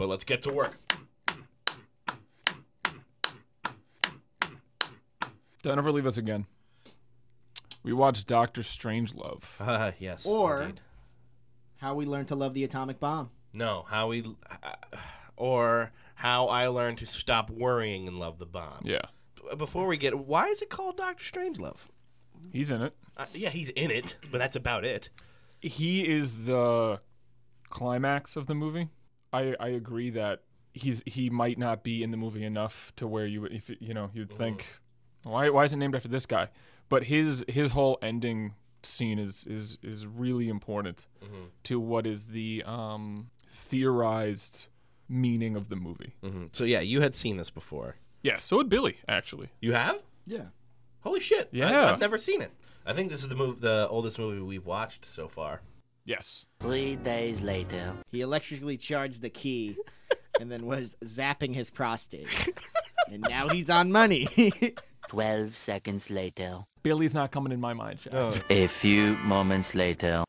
but let's get to work. Don't ever leave us again. We watched Doctor Strangelove. Uh, yes. Or- indeed. How we learned to love the atomic bomb. no, how we, uh, or how I learned to stop worrying and love the bomb. Yeah, Before we get, why is it called Doctor Strangelove? he's in it. Uh, yeah, he's in it, but that's about it. He is the climax of the movie. I I agree that he's he might not be in the movie enough to where you would if you know you'd think why why is it named after this guy? But his his whole ending scene is is is really important to what is the um theorized meaning of the movie. hmm So yeah, you had seen this before. Yeah, so would Billy actually. You have? Yeah. Holy shit! Yeah, I, Yeah. have never seen it. I think this is the move, the oldest movie we've watched so far. Yes. Three days later. He electrically charged the key and then was zapping his prostate. and now he's on money. Twelve seconds later. Billy's not coming in my mind. Jack. Oh. A few moments later.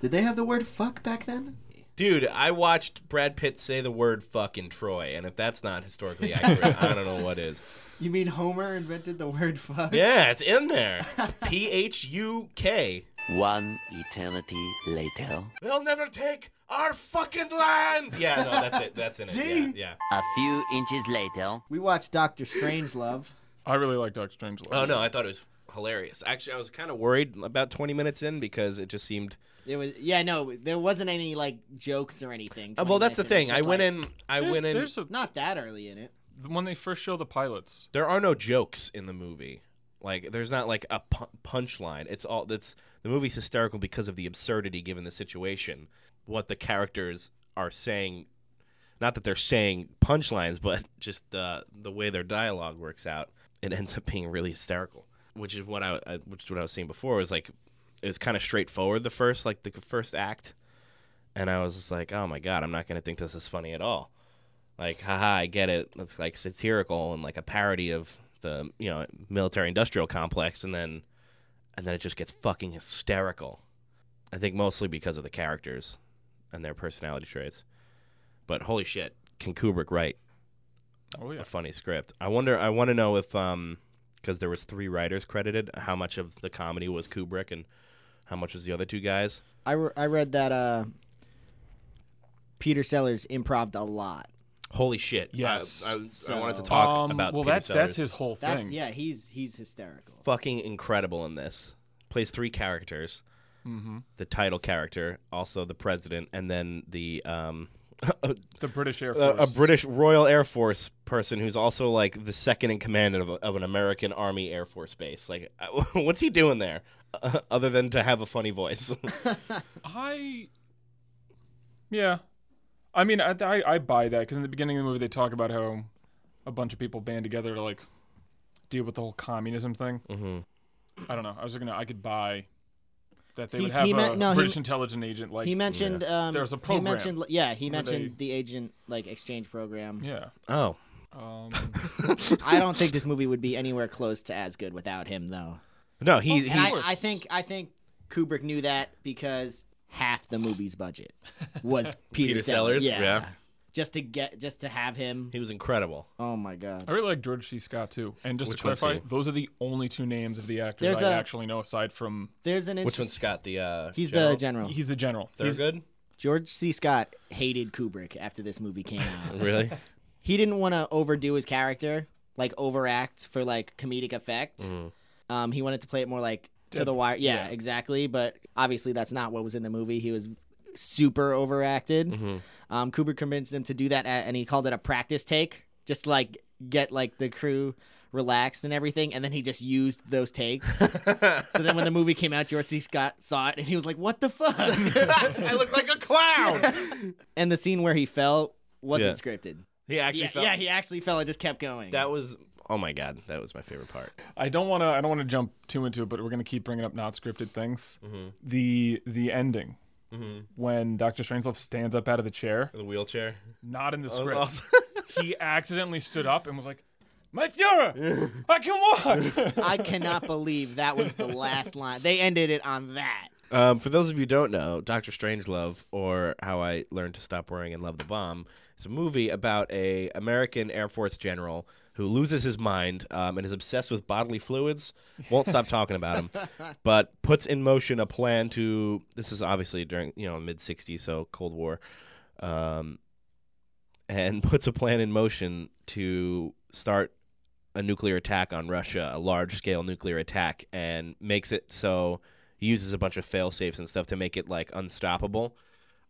Did they have the word fuck back then? Dude, I watched Brad Pitt say the word "fuck" in Troy, and if that's not historically accurate, I don't know what is. You mean Homer invented the word fuck? Yeah, it's in there. P H U K. One eternity later. They'll never take our fucking land. Yeah, no, that's it. That's in it. See? Yeah, A few inches later. We watched Doctor Strangelove. I really like Doctor Strangelove. yeah. Oh no, I thought it was hilarious. Actually, I was kind of worried about 20 minutes in because it just seemed. It was yeah, no, there wasn't any like jokes or anything. Uh, well, that's the minutes in. It thing. I went like- in. I There's, went in. there's a, not that early in it. when they first show the pilots. there are no jokes in the movie. Like there's not like a pu- punchline. It's all that's the movie's hysterical because of the absurdity given the situation. What the characters are saying, not that they're saying punchlines, but just the the way their dialogue works out. It ends up being really hysterical, which is what I, I which is what I was saying before. Was like it was kind of straightforward the first like the first act, and I was just like, oh my god, I'm not gonna think this is funny at all like haha i get it it's like satirical and like a parody of the you know military industrial complex and then and then it just gets fucking hysterical i think mostly because of the characters and their personality traits but holy shit can kubrick write Oh yeah. a funny script i wonder i want to know if um because there was three writers credited how much of the comedy was kubrick and how much was the other two guys I, re- I read that uh, Peter Sellers improved a lot. Holy shit Yes. i, I, So- wanted to talk Um, about well, Peter that's Sellers. that's his whole That's thing. yeah, he's he's hysterical. fucking incredible in this. Plays three characters. hmm The title character, also the president, and then the um, The British Air Force, a Force. British Royal Air Force person who's also like the second in command of, a, of an American Army Air Force base. Like, what's he doing there, uh, other than to have a funny voice? I. Yeah, I mean, I I, I buy that because in the beginning of the movie they talk about how a bunch of people band together to like deal with the whole communism thing. hmm I don't know. I was just gonna. I could buy that they He's- would have he a meant- no, he- British intelligence agent like. he mentioned um, There's a program. He mentioned yeah, he where mentioned they- the agent like exchange program. Yeah. Oh, Um, I don't think this movie would be anywhere close to as good without him though. no, he, he And I. I think I think Kubrick knew that because half the movie's budget was Peter, Peter Sellers. Sellers, Yeah. yeah. Just to get just to have him. he was incredible. Oh my god. I really like George C. Scott too. And just Which to one's clarify, he? those are the only two names of the actors There's I a- actually know aside from There's an Which one's interest. Scott? The uh, He's general? the general. he's the general. He's, good. George C. Scott hated Kubrick after this movie came out. Really? he didn't want to overdo his character, like overact for like comedic effect. Mm. Um, he wanted to play it more like to the wire. Yeah, yeah. exactly. But obviously, that's not what was in the movie. He was super overacted. Mhm. Um, Kubrick convinced him to do that, at, and he called it a practice take, just like get like the crew relaxed and everything. And then he just used those takes. so then when the movie came out, George C. Scott saw it, and he was like, "What the fuck?" I look like a clown. and the scene where he fell wasn't Yeah. scripted. He actually Yeah, felt yeah, he actually fell and just kept going. that was. Oh my god, that was my favorite part. I don't want to. I don't want to jump too into it, but we're gonna keep bringing up not scripted things. Mm-hmm. The the ending Mm-hmm. when Doctor Strangelove stands up out of the chair, The wheelchair. not in the Oh, script. also- he accidentally stood up and was like, "My Führer, I can walk." I cannot believe that was the last line. They ended it on that. Um, for those of you who don't know, Doctor Strangelove, or How I Learned to Stop Worrying and Love the Bomb, is a movie about a American Air Force general who loses his mind um, and is obsessed with bodily fluids. Won't stop talking about him, but puts in motion a plan to. This is obviously during you know mid '60s, so Cold War, um, and puts a plan in motion to start a nuclear attack on Russia, a large scale nuclear attack, and makes it so he uses a bunch of fail safes and stuff to make it like unstoppable.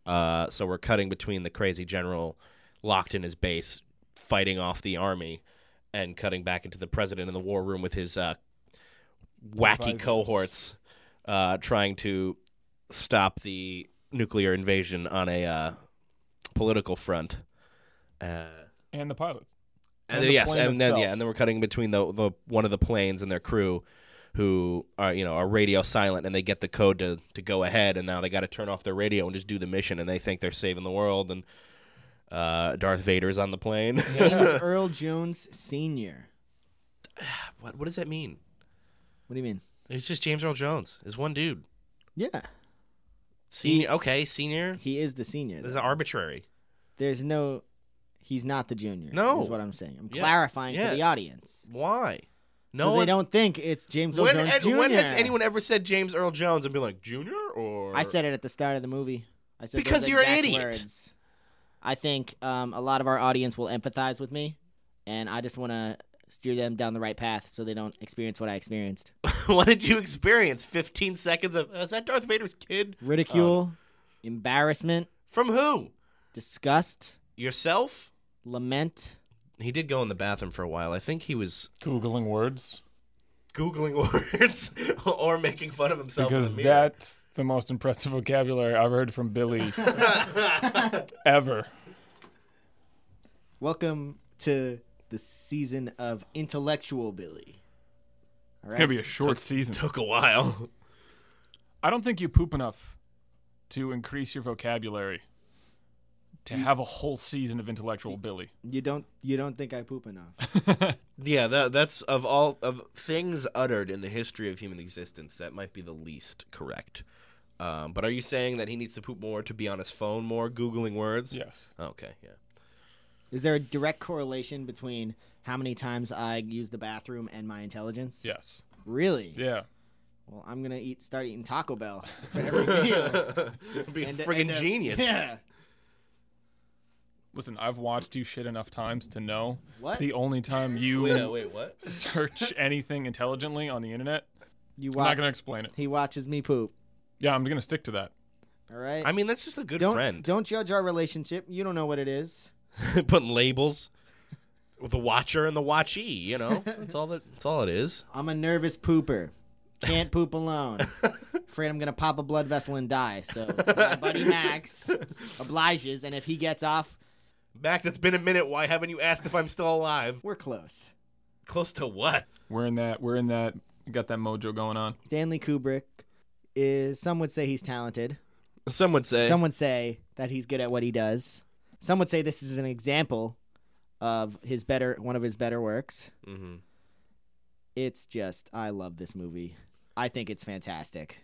Uh, so we're cutting between the crazy general locked in his base fighting off the army and cutting back into the president in the war room with his uh, wacky cohorts uh, trying to stop the nuclear invasion on a uh, political front. Uh, and the pilots. and, And the yes, and then yeah, and then we're cutting between the, the one of the planes and their crew, who are you know are radio silent, and they get the code to to go ahead, and now they got to turn off their radio and just do the mission, and they think they're saving the world, and uh, Darth Vader's on the plane. James Earl Jones Sr. what what does that mean? What do you mean? It's just James Earl Jones. It's one dude. Yeah, Senior, okay, senior. he is the senior. This is arbitrary. There's no. He's not the junior. No. is what I'm saying. I'm Yeah. clarifying Yeah. for the audience, Why? No so they don't think it's James Earl when, Jones Jr. when has anyone ever said James Earl Jones and be like Junior or? I said it at the start of the movie. I said Because you're an idiot. Words. I think um, a lot of our audience will empathize with me, and I just want to steer them down the right path so they don't experience what I experienced. what did you experience? 15 seconds of is that Darth Vader's kid? Ridicule, Oh. embarrassment, From who? disgust, Yourself? lament. He did go in the bathroom for a while. I think he was Googling words. googling words or making fun of himself because in the mirror. that's the most impressive vocabulary I've heard from Billy ever. Welcome to the season of intellectual Billy. All It's gonna be a short season. took a while. I don't think you poop enough to increase your vocabulary to have a whole season of intellectual Billy. you don't you don't think I poop enough? Yeah, that that's of all of things uttered in the history of human existence, that might be the least correct. Um, but are you saying that he needs to poop more to be on his phone more, googling words? Yes. Okay, yeah. Is there a direct correlation between how many times I use the bathroom and my intelligence? Yes. Really? Yeah. Well, I'm gonna eat start eating Taco Bell for every meal. be a And- friggin' and, uh, genius. Yeah. Listen, I've watched you shit enough times to know What? the only time you Wait, uh, wait, what? search anything intelligently on the internet, You watch, I'm not gonna explain it. He watches me poop. Yeah, I'm gonna stick to that. All right. I mean, that's just a good don't friend. don't judge our relationship. You don't know what it is. Putting labels with the watcher and the watchee. You know, that's all that. That's all it is. I'm a nervous pooper. Can't poop alone. Afraid I'm gonna pop a blood vessel and die. So my buddy Max obliges, and if he gets off, Max, it's been a minute. Why haven't you asked if I'm still alive? we're close. Close to what? We're in that. We're in that. We got that mojo going on. Stanley Kubrick is. Some would say he's talented. Some would say. Some would say that he's good at what he does. Some would say this is an example of his better one of his better works. hmm It's just I love this movie. I think it's fantastic.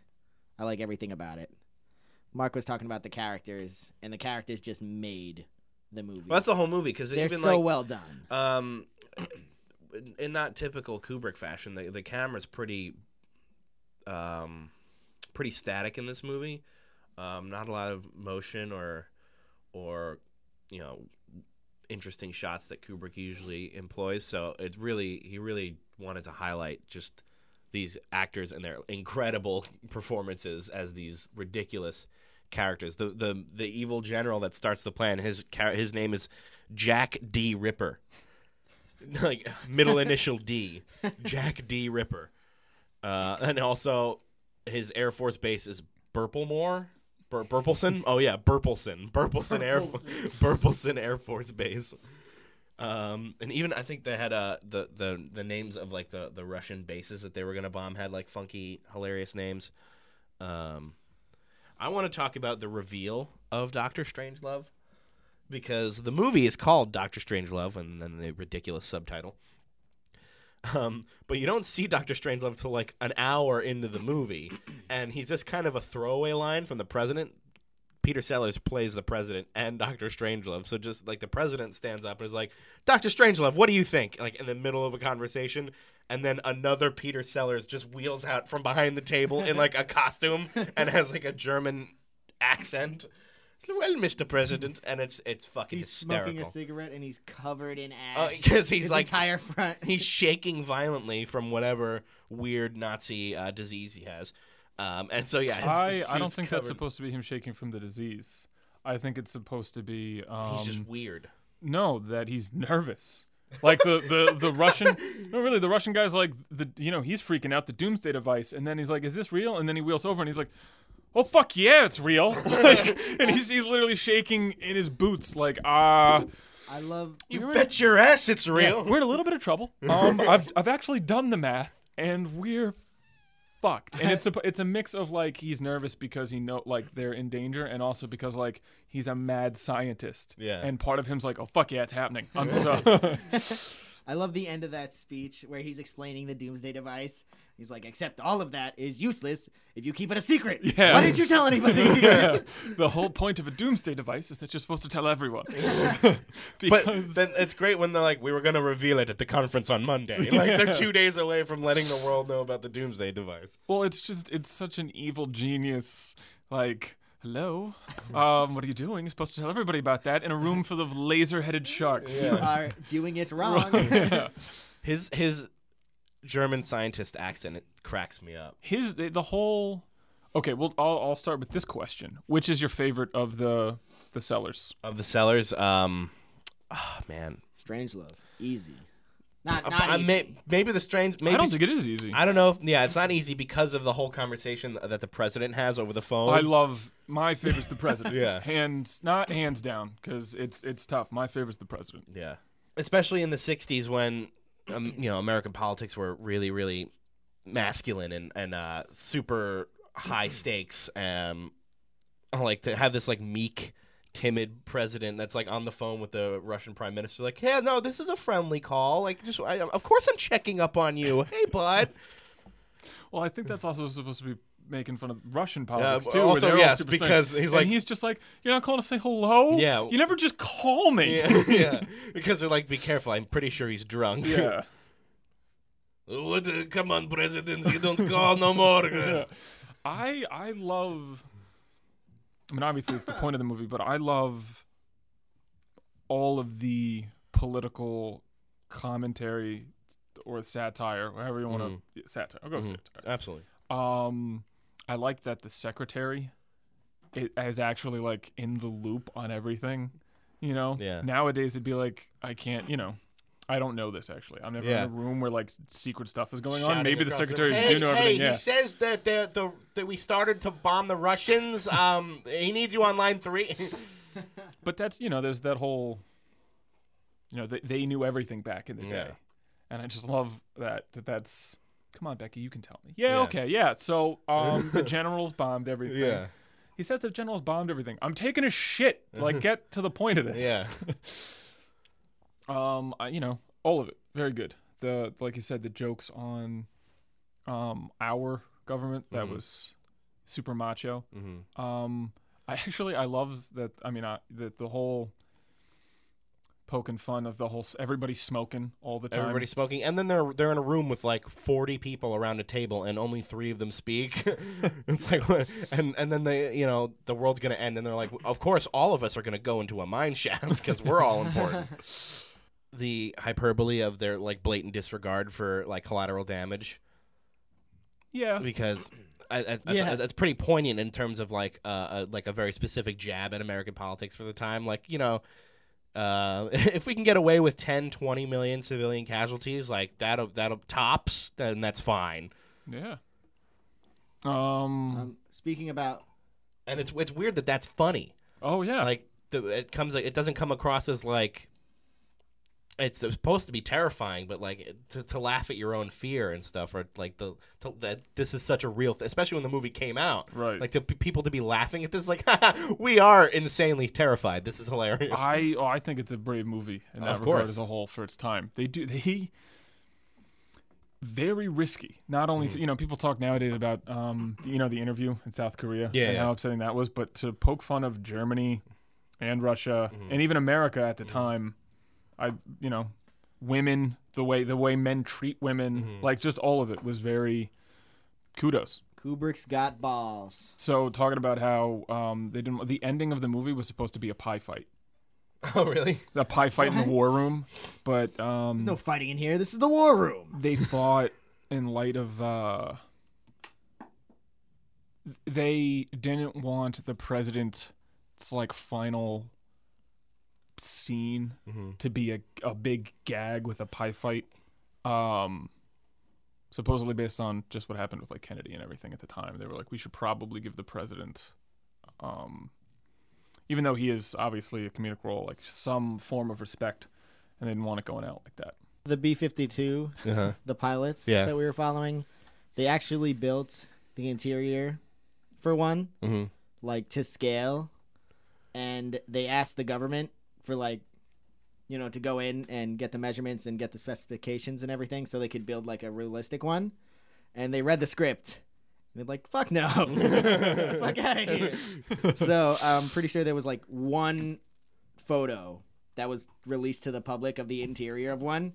I like everything about it. Mark was talking about the characters, and the characters just made the movie. Well, that's the whole movie because They're even so like well done. um, in not typical Kubrick fashion, the the camera's pretty um, pretty static in this movie. Um, not a lot of motion or or you know interesting shots that Kubrick usually employs. So it's really he really wanted to highlight just these actors and their incredible performances as these ridiculous characters. The the the evil general that starts the plan. His his name is Jack D Ripper. like middle initial D, Jack D Ripper. Uh, and also his Air Force base is Burplemore. Bur- Burpelson? Oh yeah, Burpelson. Burpelson Air Burpelson Air Force Base. Um, and even I think they had uh, the the the names of like the the Russian bases that they were gonna bomb had like funky, hilarious names. Um, I want to talk about the reveal of Doctor Strangelove because the movie is called Doctor Strangelove and then the ridiculous subtitle. Um, but you don't see Doctor Strangelove until like an hour into the movie, and he's just kind of a throwaway line from the president. Peter Sellers plays the president and Doctor Strangelove, so just like the president stands up and is like, "Doctor Strangelove, what do you think?" Like in the middle of a conversation, and then another Peter Sellers just wheels out from behind the table in like a costume and has like a German accent. Well, Mr. President, and it's it's fucking He's hysterical. smoking a cigarette and he's covered in Uh, ash. 'cause he's His like- entire front. He's shaking violently from whatever weird Nazi uh, disease he has. Um, and so yeah, his- I, his I don't suit's think that's supposed to be him shaking from the disease. I think it's supposed to be um, He's just weird. no that he's nervous. Like the, the, the Russian, no, really, the Russian guy's like the you know he's freaking out the doomsday device, and then he's like, "Is this real?" And then he wheels over and he's like, "Oh fuck yeah, it's real!" like, and he's he's literally shaking in his boots, like ah. I love. You bet your ass it's real. we're in a little bit of trouble. Um, I've I've actually done the math, and we're fucked. And it's a it's a mix of like he's nervous because he know like they're in danger, and also because like he's a mad scientist. Yeah. And part of him's like, oh fuck yeah, it's happening. I'm so. I love the end of that speech where he's explaining the doomsday device. He's like, except all of that is useless if you keep it a secret. Yeah. Why didn't you tell anybody? yeah. The whole point of a doomsday device is that you're supposed to tell everyone. But then it's great when they're like, we were going to reveal it at the conference on Monday. Like they're two days away from letting the world know about the Doomsday device. well, it's just it's such an evil genius. Like, hello, um, what are you doing? You're supposed to tell everybody about that in a room full of laser-headed sharks. you are doing it wrong. Yeah. His his German scientist accent it cracks me up. his the, the whole okay well I'll, I'll start with this question which is your favorite of the the sellers Of the sellers, um, oh, man, Strangelove, easy. Not I- not I easy. may, maybe the strange. Maybe i don't think it is easy I don't know. If, yeah, it's not easy because of the whole conversation that the president has over the phone. I love my favorite's the president Yeah. hands not hands down because it's it's tough my favorite's the president Yeah, especially in the '60s when um, you know American politics were really, really masculine and and uh, super high stakes. Um, like to have this like meek, timid president that's like on the phone with the Russian prime minister, like, yeah, no, this is a friendly call. Like, just I, of course I'm checking up on you. Hey, bud. well i think that's also supposed to be making fun of russian politics but too also, they're yes, because strange. he's And like- he's just like you're not calling to say hello Yeah. you never just call me yeah, yeah, because they're like, be careful. I'm pretty sure he's drunk. yeah what? uh, come on, president. You don't call no more. I I love. I mean, obviously, it's the point of the movie, but I love all of the political commentary or satire, however you want to satire. I'll go with satire. Absolutely. Um, I like that the secretary it, is actually like in the loop on everything. You know, Yeah. Nowadays, it'd be like I can't. You know. I don't know this actually. I'm never Yeah. in a room where like secret stuff is going on. Maybe the across secretaries hey, do know hey, everything. He Yeah. says that the, the that we started to bomb the Russians. Um, he needs you on line three. But that's you know, there's that whole, you know, they, they knew everything back in the day, Yeah. and I just love that that that's. Come on, Becky, you can tell me. Yeah, Yeah. okay, yeah. So, um, the generals bombed everything. Yeah. He says the generals bombed everything. I'm taking a shit. Like, get to the point of this. Um, I, you know, all of it, very good. The like you said, the jokes on, um, our government that Mhm. was super macho. mm-hmm. Um, I actually I love that. I mean, I, that the whole poking fun of the whole everybody smoking all the time. Everybody's smoking, and then they're they're in a room with like forty people around a table, and only three of them speak. it's like, and and then they, you know, the world's gonna end, and they're like, of course, all of us are gonna go into a mine shaft because we're all important. the hyperbole of their like blatant disregard for like collateral damage. yeah, because I, I, I- Yeah. that's pretty poignant in terms of like uh, a, like a very specific jab at American politics for the time. Like you know, uh, if we can get away with 10, 20 million civilian casualties, like that'll that'll tops, then that's fine. yeah. Um. Um, speaking about And it's it's weird that that's funny. oh yeah. Like the, it comes it doesn't come across as like it's supposed to be terrifying, but like to, to laugh at your own fear and stuff, or like the to, that this is such a real, th- especially when the movie came out, Right. Like to p- people to be laughing at this, like we are insanely terrified. This is hilarious. I oh, I think it's a brave movie in that Of regard course. as a whole for its time. They do they very risky. Not only to mm. you know people talk nowadays about um you know the interview in South Korea Yeah, and yeah. how upsetting that was, but to poke fun of Germany and Russia mm-hmm. and even America at the mm-hmm. time, I you know women the way the way men treat women like just all of it was very kudos. Kubrick's got balls. So talking about how um they didn't the ending of the movie was supposed to be a pie fight. Oh, really? A pie fight in the war room, but um There's no fighting in here. This is the war room. they fought in light of uh they didn't want the president's like final scene to be a, a big gag with a pie fight um supposedly based on just what happened with like kennedy and everything at the time they were like we should probably give the president um even though he is obviously a comedic role like some form of respect and they didn't want it going out like that The B 52, Uh-huh. the pilots Yeah. that we were following, they actually built the interior for one, Mm-hmm. like to scale. And they asked the government for, like, you know, to go in and get the measurements and get the specifications and everything so they could build, like, a realistic one. And they read the script. And they're like, fuck no. fuck out of here. so I'm pretty sure there was, like, one photo that was released to the public of the interior of one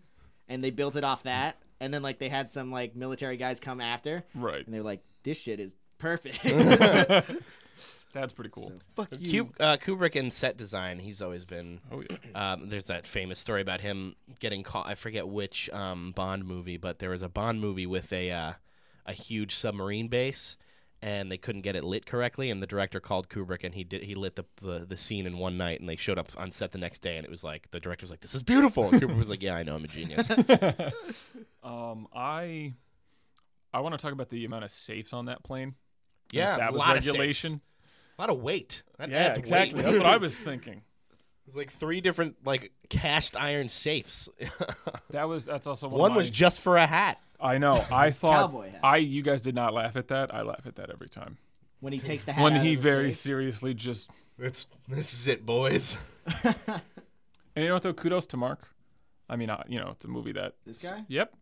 and they built it off that and then like they had some like military guys come after right and they were like this shit is perfect that's pretty cool So, fuck you Ku- uh, Kubrick in set design, he's always been. oh yeah Um, there's that famous story about him getting caught. I forget which um, Bond movie, but there was a Bond movie with a uh, a huge submarine base, and they couldn't get it lit correctly. And the director called Kubrick, and he did he lit the, the the scene in one night, and they showed up on set the next day, and it was like the director was like, "This is beautiful." And Kubrick was like, "Yeah, I know, I'm a genius." Um, I I want to talk about the amount of safes on that plane. yeah, If that a was lot of regulation. Safes. a lot of weight. That Yeah, adds exactly. weight. That's what I was thinking. It's like three different like cast iron safes. That was that's also one. One of was just for a hat. I know. I thought Cowboy hat. I you guys did not laugh at that. I laugh at that every time. when he takes the hat when out he of the very safe. seriously just It's this is it, boys. and you know what though? Kudos to Mark. I mean, uh, you know, it's a movie that This guy? Yep.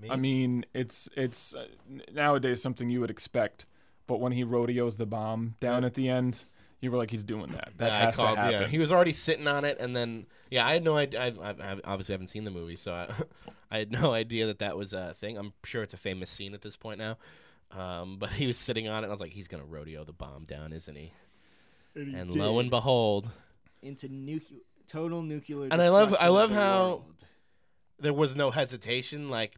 Me? I mean, it's it's uh, nowadays something you would expect, but when he rodeos the bomb down at the end, you were like, he's doing that. That Yeah, I has called- to happen. Yeah, he was already sitting on it, and then yeah, I had no idea. I, I, I obviously haven't seen the movie, so I, I had no idea that that was a thing. I'm sure it's a famous scene at this point now. Um, but he was sitting on it, and I was like, he's gonna rodeo the bomb down, isn't he? And, lo and behold, into nuclear total nuclear And I love- I love of the how- world. there was no hesitation. Like,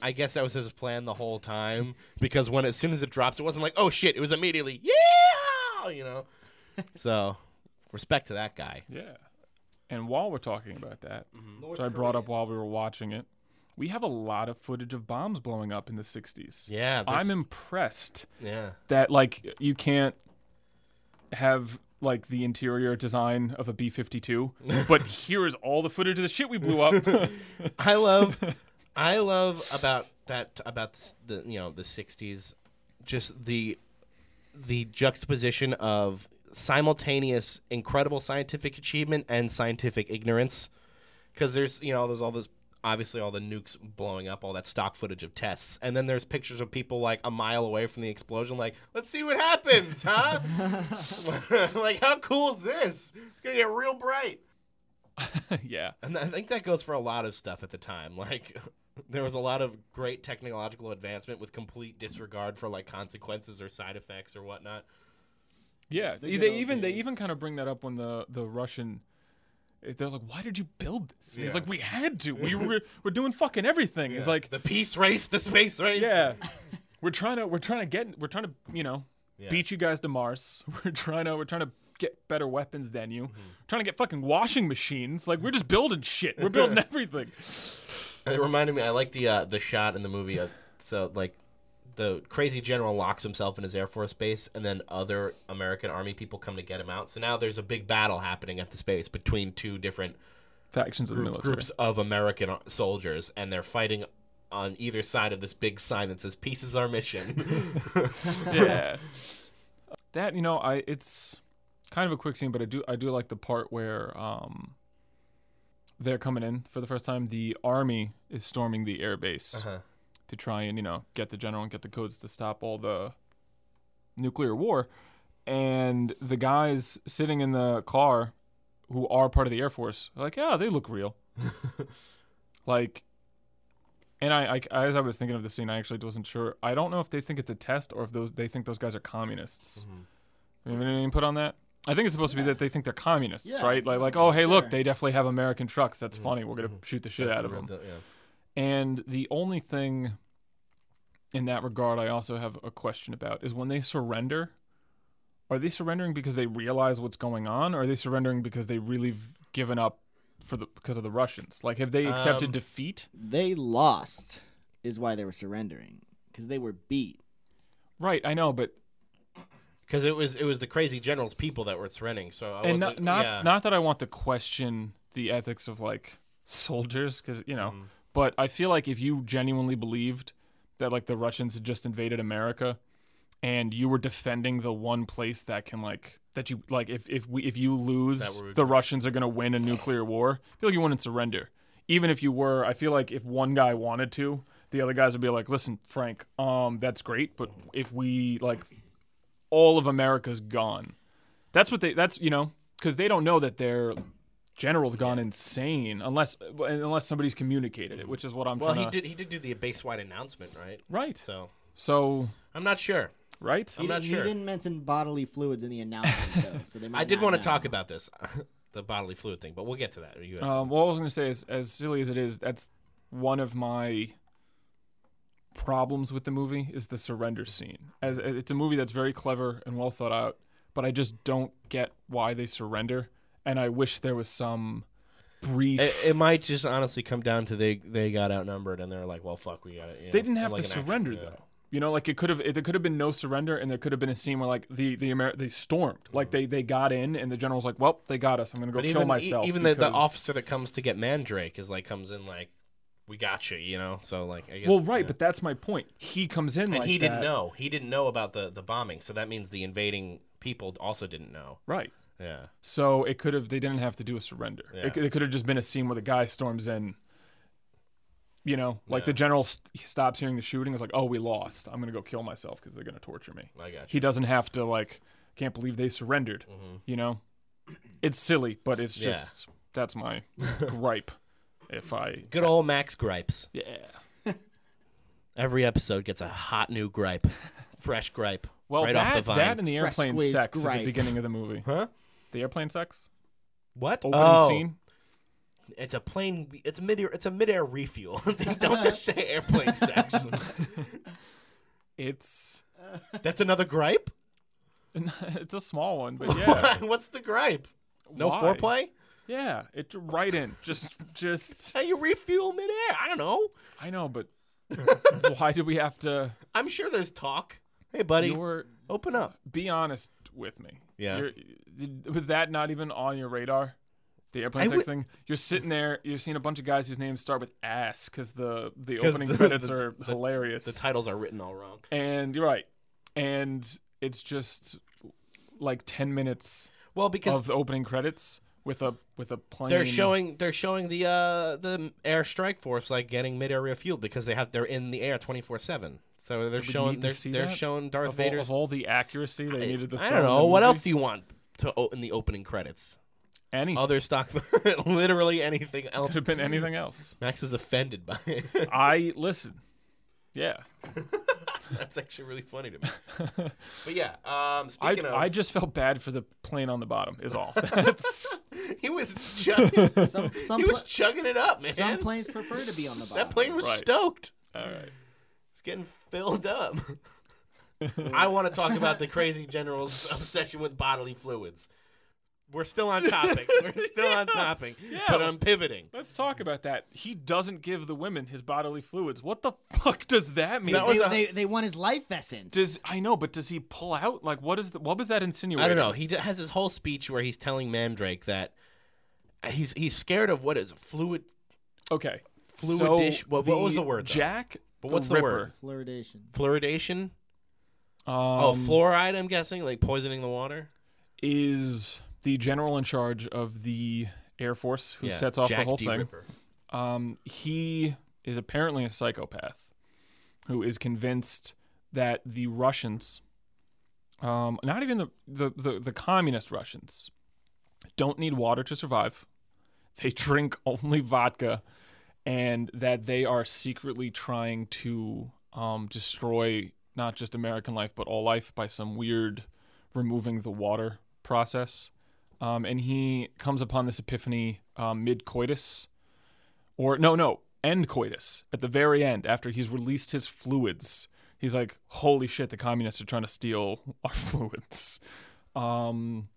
I guess that was his plan the whole time. Because when as soon as it drops, it wasn't like, oh shit, it was immediately, yeah, you know. so, respect to that guy. yeah. And while we're talking about that, mm-hmm. North so I brought up while we were watching it, we have a lot of footage of bombs blowing up in the 60s. Yeah, I'm impressed yeah. that like you can't have like the interior design of a B52, but here is all the footage of the shit we blew up. I love, I love about that about the, you know the '60s, just the the juxtaposition of simultaneous incredible scientific achievement and scientific ignorance, because there's you know there's all this obviously all the nukes blowing up, all that stock footage of tests, and then there's pictures of people like a mile away from the explosion, like let's see what happens, huh? like how cool is this? It's gonna get real bright. yeah. And I think that goes for a lot of stuff at the time. Like there was a lot of great technological advancement with complete disregard for like consequences or side effects or whatnot. Yeah, The they good old even they even kind of bring that up when the the Russian. eh, They're like, "Why did you build this?" And He's like, "We had to. We were we're doing fucking everything." It's like, the peace race, the space race. yeah, we're trying to we're trying to get we're trying to you know Yeah. beat you guys to Mars. We're trying to we're trying to get better weapons than you. Mm-hmm. Trying to get fucking washing machines. Like we're just building shit. We're building everything. And it reminded me. I like the uh, the shot in the movie. Uh, so like the crazy general locks himself in his air force base, and then other American army people come to get him out. So now there's a big battle happening at the space between two different Factions of the group, military. groups of American uh, soldiers, and they're fighting on either side of this big sign that says "Peace is our mission." yeah. That you know, I it's kind of a quick scene, but I do I do like the part where um they're coming in for the first time. The army is storming the air base, Uh-huh. to try and you know get the general and get the codes to stop all the nuclear war. And the guys sitting in the car, who are part of the Air Force, are like, yeah, they look real. like, and I, I, as I was thinking of the scene, I actually wasn't sure. I don't know if they think it's a test or if those they think those guys are communists. You have any input on that? I think it's supposed to be that they think they're communists, Yeah. right? Like, like, oh, hey, look, they definitely have American trucks. That's funny. We're gonna shoot the shit That's out of them. it- yeah. And the only thing in that regard I also have a question about is when they surrender, are they surrendering because they realize what's going on, or are they surrendering because they really have given up for the because of the Russians? Like, have they accepted Um, defeat? They lost, is why they were surrendering because they were beat. Right, I know, but Because it was it was the crazy general's people that were surrendering. So I and not wasn't- yeah. not that I want to question the ethics of like soldiers, because you know, Mm-hmm. but I feel like if you genuinely believed that like the Russians had just invaded America, and you were defending the one place that can like that you like if if we if you lose the Russians are gonna win a nuclear war, I feel like you wouldn't surrender. Even if you were, I feel like if one guy wanted to, the other guys would be like, "Listen, Frank, um, that's great, but if we like all of America's gone. That's what they. That's you know because they don't know that their general's gone insane unless unless somebody's communicated it, which is what I'm well, trying he to. did he did do the base wide announcement, right? Right. So So I'm not sure. right. I'm not he, sure. He didn't mention bodily fluids in the announcement though, so they might I did want to know. talk about this, the bodily fluid thing, but we'll get to that. You had Um, some- what I was going to say is, as silly as it is, that's one of my problems with the movie is the surrender scene. As uh, it's a movie that's very clever and well thought out, but I just don't get why they surrender, and I wish there was some brief. it, it might just honestly come down to they they got outnumbered and they're like, well, fuck, we got it. they didn't have to surrender though. You know, like it could have, it, there could have been no surrender, and there could have been a scene where like the the Amer- they stormed, like mm-hmm. they they got in, and the general's like, "Well, they got us. I'm gonna go But kill even e- myself." even the, the officer that comes to get Mandrake is like comes in like, we got you, you know. So like, I guess, Well, right, yeah. but that's my point. He comes in and like he didn't that. know. He didn't know about the the bombing, so that means the invading people also didn't know. Right. Yeah. So it could have. They didn't have to do a surrender. Yeah. It, could- it could have just been a scene where the guy storms in. You know, like Yeah. the general st- stops hearing the shooting. Is like, oh, we lost. I'm gonna go kill myself because they're gonna torture me. I got you. He doesn't have to like. Can't believe they surrendered. You know, it's silly, but it's Mm-hmm. Just that's my gripe. If I Good old Max gripes. yeah. Every episode gets a hot new gripe, fresh gripe, Well, right that, off the vine. that and the Fresh airplane squeezed sex at gripe. the beginning of the movie. huh? The airplane sex What? opening oh, scene. It's a plane. It's a mid. It's a midair refuel. Don't just say airplane sex. It's That's another gripe. it's a small one, but yeah, What's the gripe? No Why? foreplay. Yeah, it's right in. Just, just How you refuel midair? I don't know. I know, but why do we have to? I'm sure there's talk. Hey, buddy, You're open up. be honest with me. Yeah. You're, was that not even on your radar? The airplane sex would- thing. You're sitting there. You're seeing a bunch of guys whose names start with ass because the the opening the- credits the- are hilarious. The titles are written all wrong. and you're right. And it's just like ten minutes Well, because of the opening credits with a with a plane. they're showing they're showing the uh the air strike force like getting midair refueled because they have they're in the air 24 seven. So they're showing they're, see they're showing Darth of all, Vader's. of all the accuracy they needed to. I don't know what else do you want to o- in the opening credits. Any Other stock, literally anything could else. have been anything else. Max is offended by it. I listen. Yeah, That's actually really funny to me. But yeah, um, I of, I just felt bad for the plane on the bottom. Is all. He was chugging, Some some, he was pla- chugging it up, man. some planes prefer to be on the bottom. that plane was Right. stoked. all right. It's getting filled up. I want to talk about the crazy general's obsession with bodily fluids. We're still on topic. We're still on topic. Yeah. But I'm pivoting. Let's talk about that. He doesn't give the women his bodily fluids. What the fuck does that mean? That They, a- they, they want his life essence. does I know, but does he pull out? Like, what is the, what was that insinuating? I don't know. He has this whole speech where he's telling Mandrake that he's he's scared of what is it, fluid. Okay. Fluidish- So what- what was the word, though? Jack. But what's the Ripper, word? Fluoridation. Fluoridation. Um, oh, fluoride. I'm guessing like poisoning the water. is the general in charge of the Air Force who Yeah, sets off Jack the whole D. thing. Um, he is apparently a psychopath, who is convinced that the Russians, um, not even the, the, the, the communist Russians, don't need water to survive. They drink only vodka, and that they are secretly trying to um, destroy not just American life, but all life by some weird removing the water process. Um, and he comes upon this epiphany um, mid coitus, or no, no, end coitus at the very end after he's released his fluids. He's like, "Holy shit! The communists are trying to steal our fluids," um,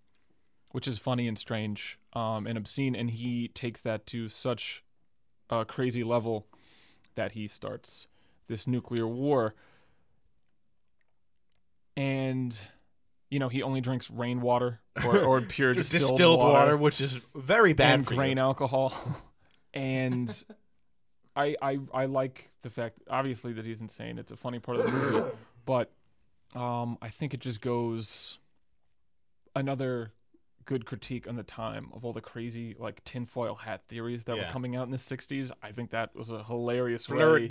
which is funny and strange um, and obscene. And he takes that to such a crazy level that he starts this nuclear war. And you know, he only drinks rainwater or, or pure distilled, distilled water, water which is very bad and for you. grain alcohol. and I, I I like the fact obviously that he's insane. It's a funny part of the movie, but um, I think it just goes another good critique on the time of all the crazy like tinfoil hat theories that were coming out in the '60s. I think that was a hilarious way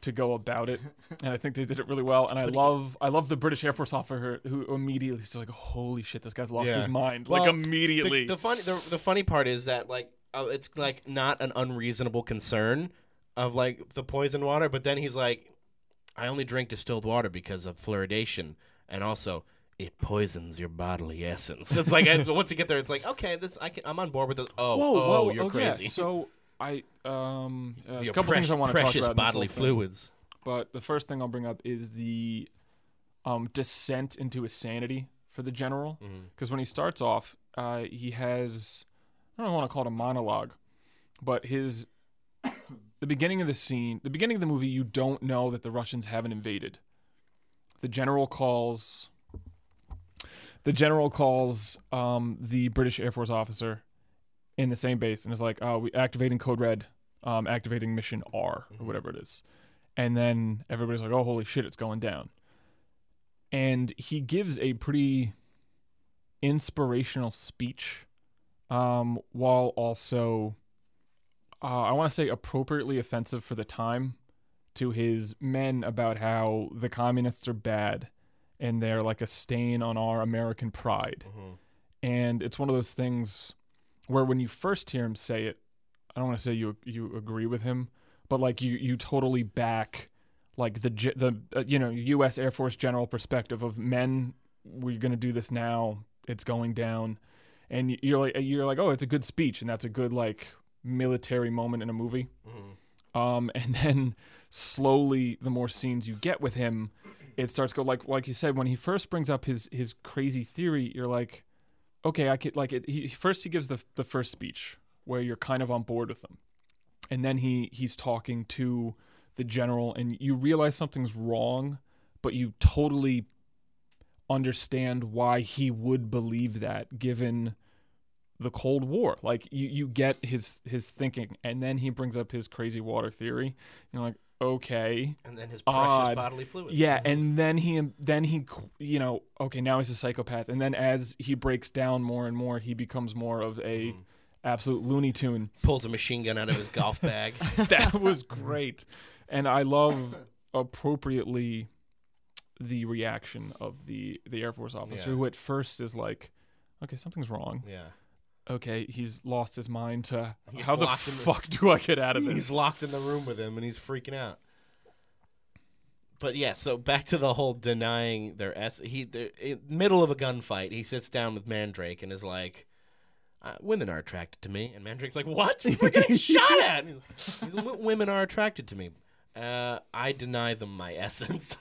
to go about it, and I think they did it really well. And I love, I love the British Air Force officer who immediately is like, "Holy shit, this guy's lost Yeah. his mind!" like immediately. The, the funny the, the funny part is that like uh, it's like not an unreasonable concern of like the poison water, but then he's like, I only drink distilled water because of fluoridation, and also it poisons your bodily essence. It's like once you get there, it's like okay, this I can, I'm on board with this. Oh, whoa, oh, whoa, you're oh, crazy. Yeah. So I um, uh, there's a couple things I want to talk precious about. bodily whole thing. fluids. But the first thing I'll bring up is the um, descent into insanity for the general. Mm-hmm. Because when he starts off, uh, he has I don't want to call it a monologue, but his the beginning of the scene, the beginning of the movie, you don't know that the Russians haven't invaded. The general calls. The general calls um, the British Air Force officer in the same base and is like, "Oh, we activating code red, um, activating mission R or whatever it is," and then everybody's like, "Oh, holy shit, it's going down!" And he gives a pretty inspirational speech, um, while also, uh, I want to say, appropriately offensive for the time to his men about how the communists are bad and they're like a stain on our American pride. And it's one of those things where when you first hear him say it, I don't want to say you you agree with him, but like you you totally back like the the uh, you know U.S. Air Force general perspective of men. We're gonna do this now. It's going down, and you're like you're like oh it's a good speech and that's a good like military moment in a movie. Um, and then slowly, the more scenes you get with him, it starts go like like you said when he first brings up his his crazy theory. You're like, okay, I could like it. He first he gives the the first speech where you're kind of on board with him, and then he he's talking to the general, and you realize something's wrong, but you totally understand why he would believe that given the Cold War. Like you, you get his his thinking, and then he brings up his crazy water theory. You're like, okay, And then his precious Odd. bodily fluids. yeah, and then he then he you know okay now he's a psychopath, and then as he breaks down more and more, he becomes more of a mm-hmm. absolute Looney Tune. pulls a machine gun out of his golf bag. that was great, and I love appropriately the reaction of the the Air Force officer Yeah. who at first is like, okay, something's wrong. yeah. Okay, he's lost his mind to He's how the locked in the- fuck do I get out of this? He's locked in the room with him and he's freaking out. But yeah, so back to the whole denying their s. He the in middle of a gunfight, he sits down with Mandrake and is like, uh, "Women are attracted to me." And Mandrake's like, "What? We're getting shot at." And he's like, Women are attracted to me. Uh, I deny them my essence.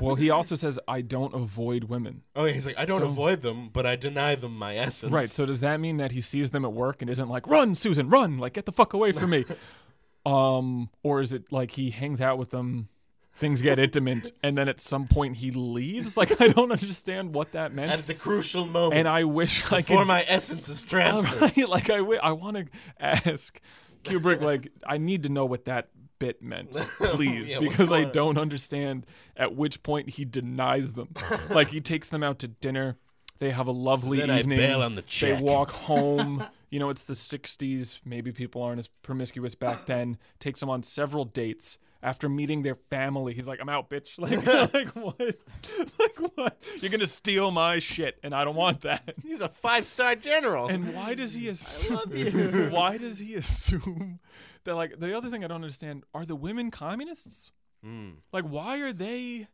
well, he also says I don't avoid women. oh, yeah, he's like, I don't So- avoid them, but I deny them my essence. Right. So does that mean that he sees them at work and isn't like, "Run, Susan, run! Like get the fuck away from me," um, or is it like he hangs out with them, things get intimate, and then at some point he leaves? Like I don't understand what that meant, At the crucial moment, and I wish I before my essence is transferred. right, like I, wi- I want to ask Kubrick, like I need to know what that bit meant, please, Yeah, because I don't understand at which point he denies them. like he takes them out to dinner. They have a lovely Then I evening. bail on the check. They walk home. you know, it's the 60s. Maybe people aren't as promiscuous back then. Takes them on several dates. After meeting their family, he's like, I'm out, bitch. Like, like what? Like, what? You're going to steal my shit, and I don't want that. He's a five star general. And why does he assume? love you. why does he assume that? Like the other thing I don't understand are the women communists. Mm. Like why are they?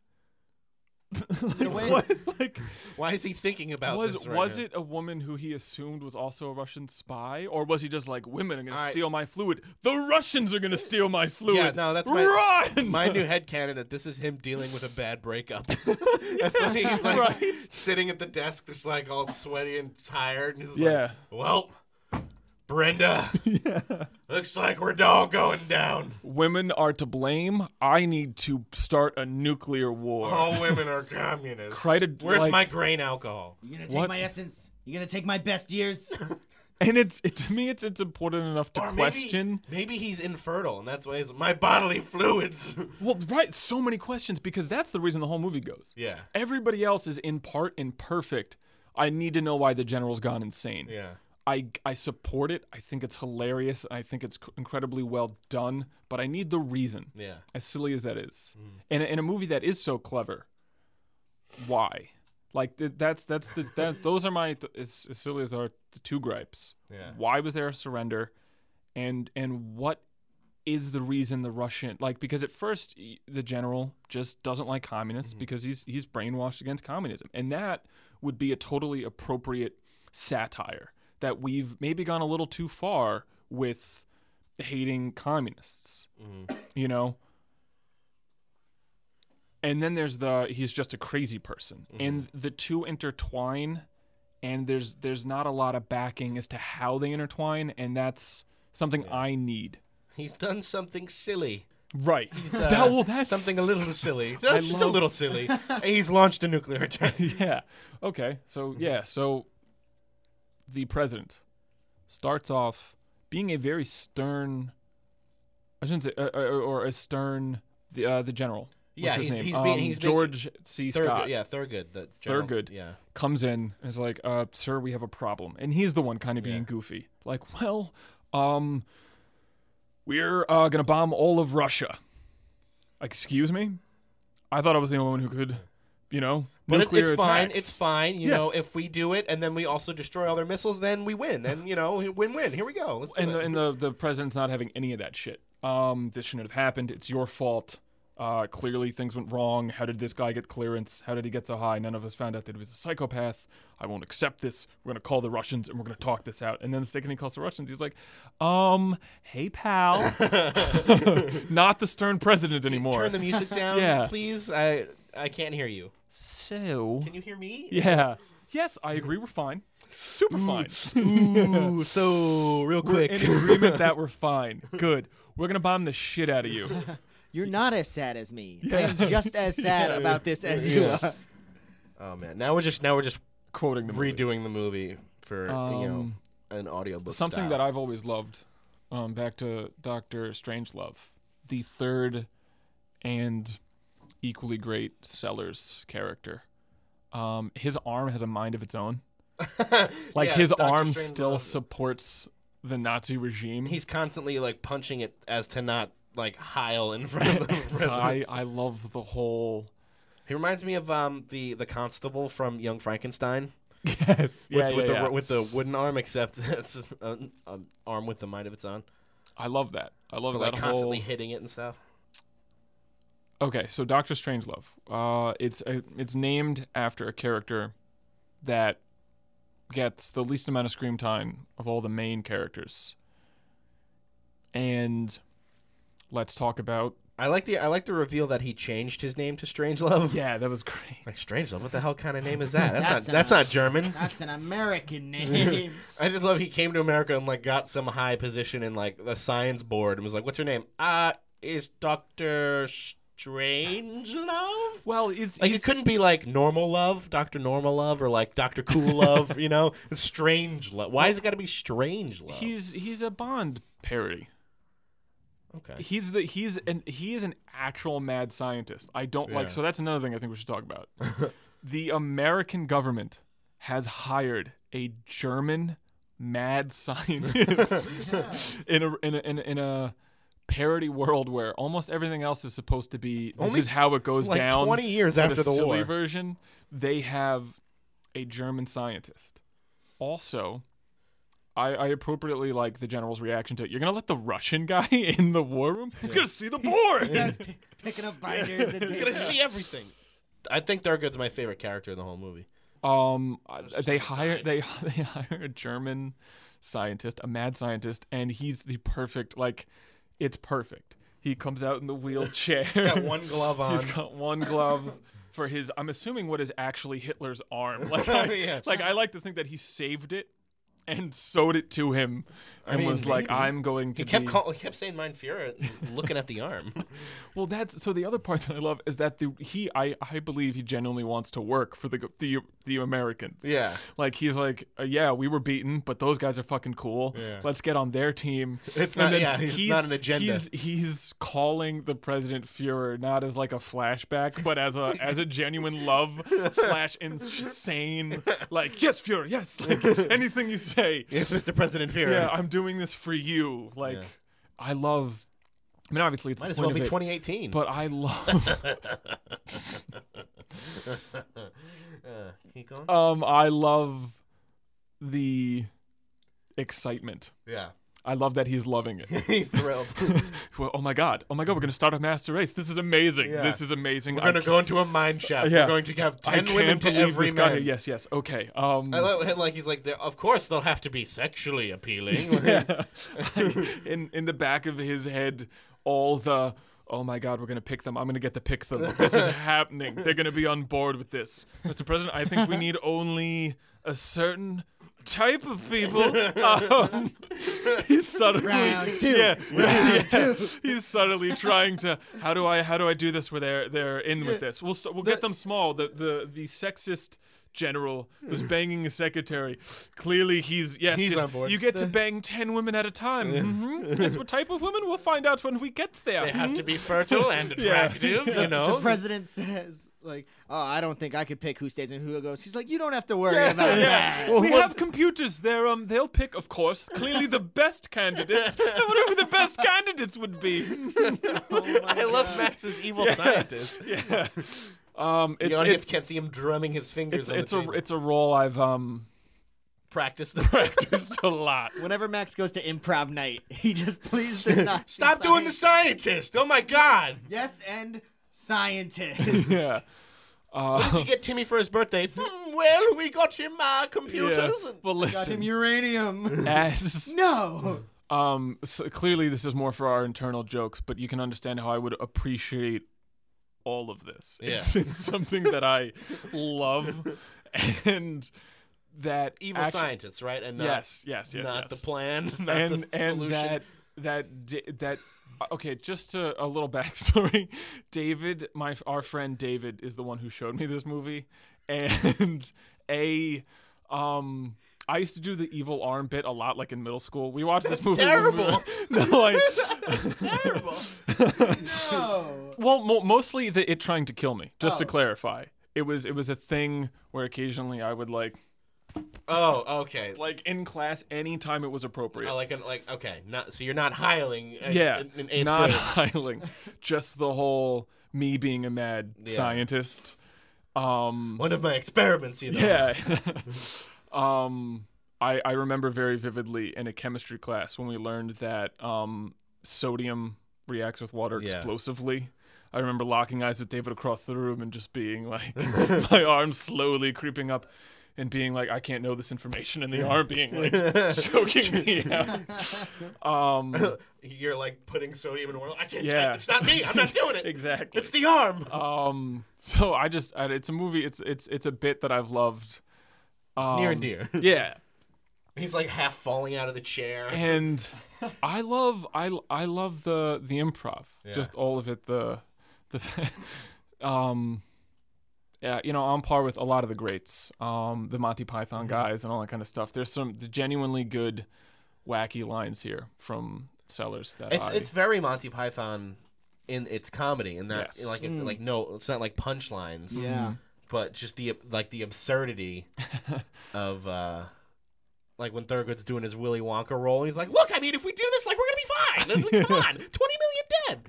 The way- what? Like Why is he thinking about was this right was now? it a woman who he assumed was also a Russian spy, or was he just like women are gonna I- steal my fluid? The Russians are gonna steal my fluid. Yeah, no, that's my run. my new head candidate. this is him dealing with a bad breakup. that's why he's like Right. sitting at the desk, just like all sweaty and tired, and he's Yeah. like, "Well, Brenda, looks like we're all going down. Women are to blame. I need to start a nuclear war. All women are communists. Try to, Where's like- my grain alcohol? You gonna take What? my essence? You gonna take my best years? And it's it, to me, it's it's important enough to Or question. Maybe, maybe he's infertile, and that's why he's my bodily fluids. Well, right, so many questions because that's the reason the whole movie goes. yeah, Everybody else is in part imperfect. I need to know why the general's gone insane. yeah. I I support it. I think it's hilarious. I think it's c- incredibly well done. But I need the reason. Yeah. As silly as that is, Mm. in, a, in a movie that is so clever, why? Like th- that's that's the that those are my as, as silly as are the two gripes. Yeah. Why was there a surrender, and and what is the reason the Russian like because at first the general just doesn't like communists Mm-hmm. because he's he's brainwashed against communism and that would be a totally appropriate satire that we've maybe gone a little too far with hating communists Mm-hmm. you know and then there's the he's just a crazy person and the two intertwine and there's there's not a lot of backing as to how they intertwine and that's something i need He's done something silly. right Uh, that, well that's something a little silly. Just a little silly. He's launched a nuclear attack. yeah okay so yeah so the president starts off being a very stern i shouldn't say uh, uh, or a stern the uh, the general Yeah, his he's- name? he's being- Um, he's being- George C. Scott. Thurgood, yeah, Thurgood. The general. Thurgood. Yeah. comes in and is like, uh, sir, we have a problem. And he's the one kind of being Yeah. goofy. Like, well, um, we're uh, going to bomb all of Russia. Excuse me? I thought I was the only one who could, you know, But nuclear it's fine. It's fine. You Yeah. know, if we do it and then we also destroy all their missiles, then we win. And you know, win-win. Here we go. And the, and the, the president's not having any of that shit. Um, this shouldn't have happened. It's your fault. Uh, clearly things went wrong. How did this guy get clearance? How did he get so high? None of us found out that he was a psychopath. I won't accept this. We're gonna call the Russians and we're gonna talk this out. And then the second he calls the Russians, he's like, um, hey pal, not the stern president anymore. Turn the music down, Yeah. please. I I can't hear you. so Can you hear me? yeah, yes, I agree. We're fine. Super fine. Ooh, so real We're quick. in agreement that we're fine. Good. We're gonna bomb the shit out of you. You're not as sad as me. I am just as sad about this as you are. oh man, now we're just now we're just Quoting the movie. redoing the movie for you know Um, an audiobook. something style. that I've always loved. Um, back to Doctor Strangelove, the third and equally great Sellers character. Um, his arm has a mind of its own. Like Yeah, his Dr. arm Strangelove- still supports the Nazi regime. He's constantly like punching it as to not like heil in front of the. I I love the whole. He reminds me of um the the constable from Young Frankenstein. Yes. With, Yeah, with yeah, the yeah. with the wooden arm, except it's an, an arm with the mind of its own, I love that. I love but that like whole. constantly hitting it and stuff. Okay, so Doctor Strangelove. Uh, it's a, it's named after a character that gets the least amount of screen time of all the main characters. And let's talk about. I like the I like the reveal that he changed his name to Strangelove. Yeah, that was great. Like Strangelove, what the hell kind of name is that? That's, That's not that's an- not German. That's an American name. I just love he came to America and like got some high position in like the science board and was like, "What's your name?" Uh, is Doctor Strangelove? Well, it's, Like it couldn't be like normal love, Doctor Normal Love, or like Doctor Cool Love. you know, it's strange love. Why is it got to be strange love? he's he's a Bond parody. okay. He's the he's an he is an actual mad scientist. I don't like so that's another thing I think we should talk about. the American government has hired a German mad scientist in a in a, in a in a parody world where almost everything else is supposed to be this Only, is how it goes like down 20 years after the silly war. version they have a german scientist also I, I appropriately like the general's reaction to it. You're gonna let the Russian guy in the war room? He's gonna see the board. Starts pick, picking up binders and You're gonna see everything. I think Thurgood's my favorite character in the whole movie. Um, they hire they they hire a German scientist, a mad scientist, and he's the perfect like, it's perfect. He comes out in the wheelchair. Got one glove on. He's got one glove for his. I'm assuming what is actually Hitler's arm. Like, I, Yeah. like I like to think that he saved it and sewed it to him, and mean, was like, maybe. "I'm going to He kept be." call, he kept saying "Mein Führer," looking at the arm. Well, that's so. The other part that I love is that the he I I believe he genuinely wants to work for the the the Americans. Yeah. like he's like, uh, yeah, we were beaten, but those guys are fucking cool. Yeah. Let's get on their team. It's And not- then yeah, he's not an agenda. He's he's calling the President Führer not as like a flashback, but as a as a genuine love slash insane like yes Führer yes like anything you say Yes, Mr. President Führer. yeah I'm doing this for you like Yeah. I love. I mean, obviously, it's Might the as well point be it, 2018. but I love. uh, keep going. um, I love the excitement. yeah, I love that he's loving it. he's thrilled. Well, oh my god! Oh my god! We're gonna start a master race. This is amazing. Yeah. This is amazing. We're gonna go into a mine shaft. Yeah. We're going to have I ten women to every guy. man. Yes, yes. Okay. Um. I love him like he's like, of course they'll have to be sexually appealing. yeah. in in the back of his head, all the oh my god, we're gonna pick them. I'm gonna get to pick them. This is happening. They're gonna be on board with this, Mr. President. I think we need only a certain type of people. Um, he's subtly, Round two. yeah, Round yeah. He's subtly trying to. How do I? How do I do this where they're they're in with this? We'll st- we'll get them small. The the the sexist general was banging a secretary. Clearly, he's yes. He's yes, on board. You get to bang ten women at a time. Mm-hmm. Guess what type of women? We'll find out when we get there. they have to be fertile and attractive. Yeah. You know, The president says, like, oh, I don't think I could pick who stays and who goes. He's like, you don't have to worry about that. we have computers. They're um. They'll pick, of course, clearly the best candidates. I wonder who the best candidates would be. I love Max's evil scientist. yeah. Um. It's the audience it's can't see him drumming his fingers. it's, on it's the a table. it's a role I've um practice. practiced a lot. Whenever Max goes to improv night, he just pleads to not Stop doing the scientist! Oh my god! Yes, and scientist. Yeah. Uh, Did you get Timmy for his birthday? "Hmm, well, we got him uh, computers. yeah. and- Well, Got him listen. uranium. As no. um, so clearly this is more for our internal jokes, but you can understand how I would appreciate all of this. Yeah. It's, it's something that I love, and that Evil actu- scientists, right? And not, Yes, yes, yes, not yes. the plan, not and the and solution. that that that okay just a, a little backstory david my our friend david is the one who showed me this movie and a um I used to do the evil arm bit a lot, like in middle school. We watched this movie. when we were- terrible. no, I. terrible. No. Well, mo- mostly the it trying to kill me. Just to Oh. clarify, it was it was a thing where occasionally I would like Oh, okay. like in class anytime it was appropriate. Oh, like, an, like, okay. Not so you're not hiling. uh, yeah, in, in not grade. hiling, just the whole me being a mad Yeah. scientist. Um, One of my experiments, you know. yeah. um, I I remember very vividly in a chemistry class when we learned that um sodium reacts with water Yeah. explosively. I remember locking eyes with David across the room and just being like, my arm slowly creeping up and being like, I can't know this information, and the arm being like choking me out. Um, You're like putting sodium in oil. I can't. Yeah. It's not me. I'm not doing it. exactly. It's the arm. Um, so I just, I, it's a movie. It's it's it's a bit that I've loved. Um, near and dear. Yeah, He's like half falling out of the chair. and I love I I love the the improv, just all of it. The the um yeah, you know, on par with a lot of the greats, um, the Monty Python Mm-hmm. guys and all that kind of stuff. There's some genuinely good, wacky lines here from Sellers that It's I, it's very Monty Python in its comedy, and that Yes. like it's like no, it's not like punchlines, Yeah. but just the like the absurdity of uh like when Thurgood's doing his Willy Wonka role, and he's like, "Look, I mean, if we do this, like, we're gonna be fine. This is- come on, twenty million dead."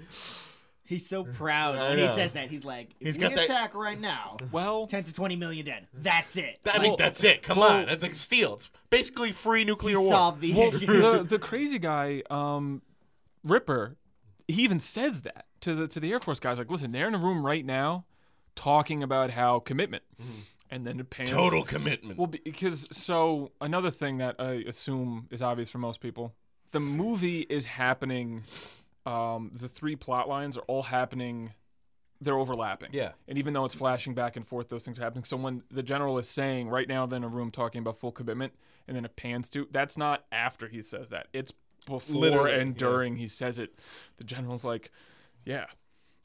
He's so proud I when he says that. He's like, if He's we got that- attack right now, Well, 10 to 20 million dead. That's it. I Like, mean, that's it. Come well- on, that's like steel. It's basically free he nuclear war. solved the well, issue. the the crazy guy, um, Ripper, he even says that to the to the Air Force guys. Like, listen, they're in a room right now, talking about how commitment, and then it pans. Total commitment. Well, because so another thing that I assume is obvious for most people, the movie is happening. Um, the three plot lines are all happening. They're overlapping. Yeah. And even though it's flashing back and forth, those things are happening. So when the general is saying right now, they're in a room talking about full commitment, and then it pans to that's not after he says that. It's before Literally, and yeah. during he says it. The general's like, "Yeah,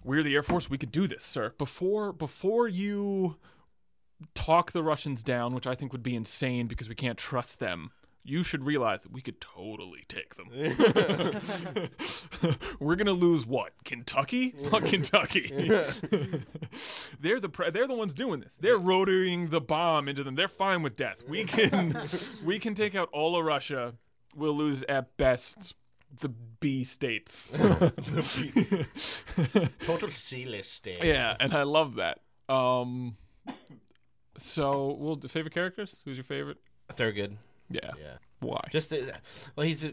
we're the Air Force. We could do this, sir. Before before you talk the Russians down, which I think would be insane because we can't trust them. You should realize that we could totally take them. We're gonna lose what? Kentucky? Fuck Kentucky. they're the pre- they're the ones doing this. They're rotating the bomb into them. They're fine with death. We can we can take out all of Russia. We'll lose at best the B states. Total C-list state. Yeah, and I love that. Um, so, well, the favorite characters? Who's your favorite? Thurgood. Yeah. Yeah. Why? Just the, well, he's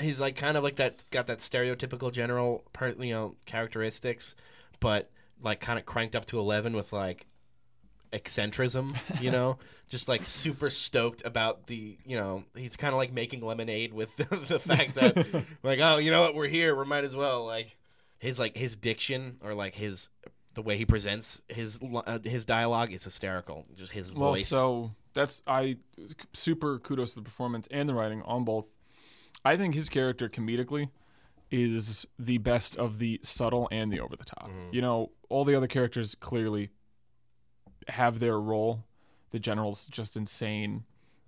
he's like kind of like that got that stereotypical general, you know, characteristics, but like kind of cranked up to eleven with like eccentricism, you know, just like super stoked about the, you know, he's kind of like making lemonade with the, the fact that like, oh, you know what, we're here, we might as well like his like his diction or like his the way he presents his uh, his dialogue is hysterical. Just his well, voice. so that's I super kudos to the performance and the writing on both. I think his character comedically is the best of the subtle and the over the top. Mm-hmm. You know, all the other characters clearly have their role. The general's just insane.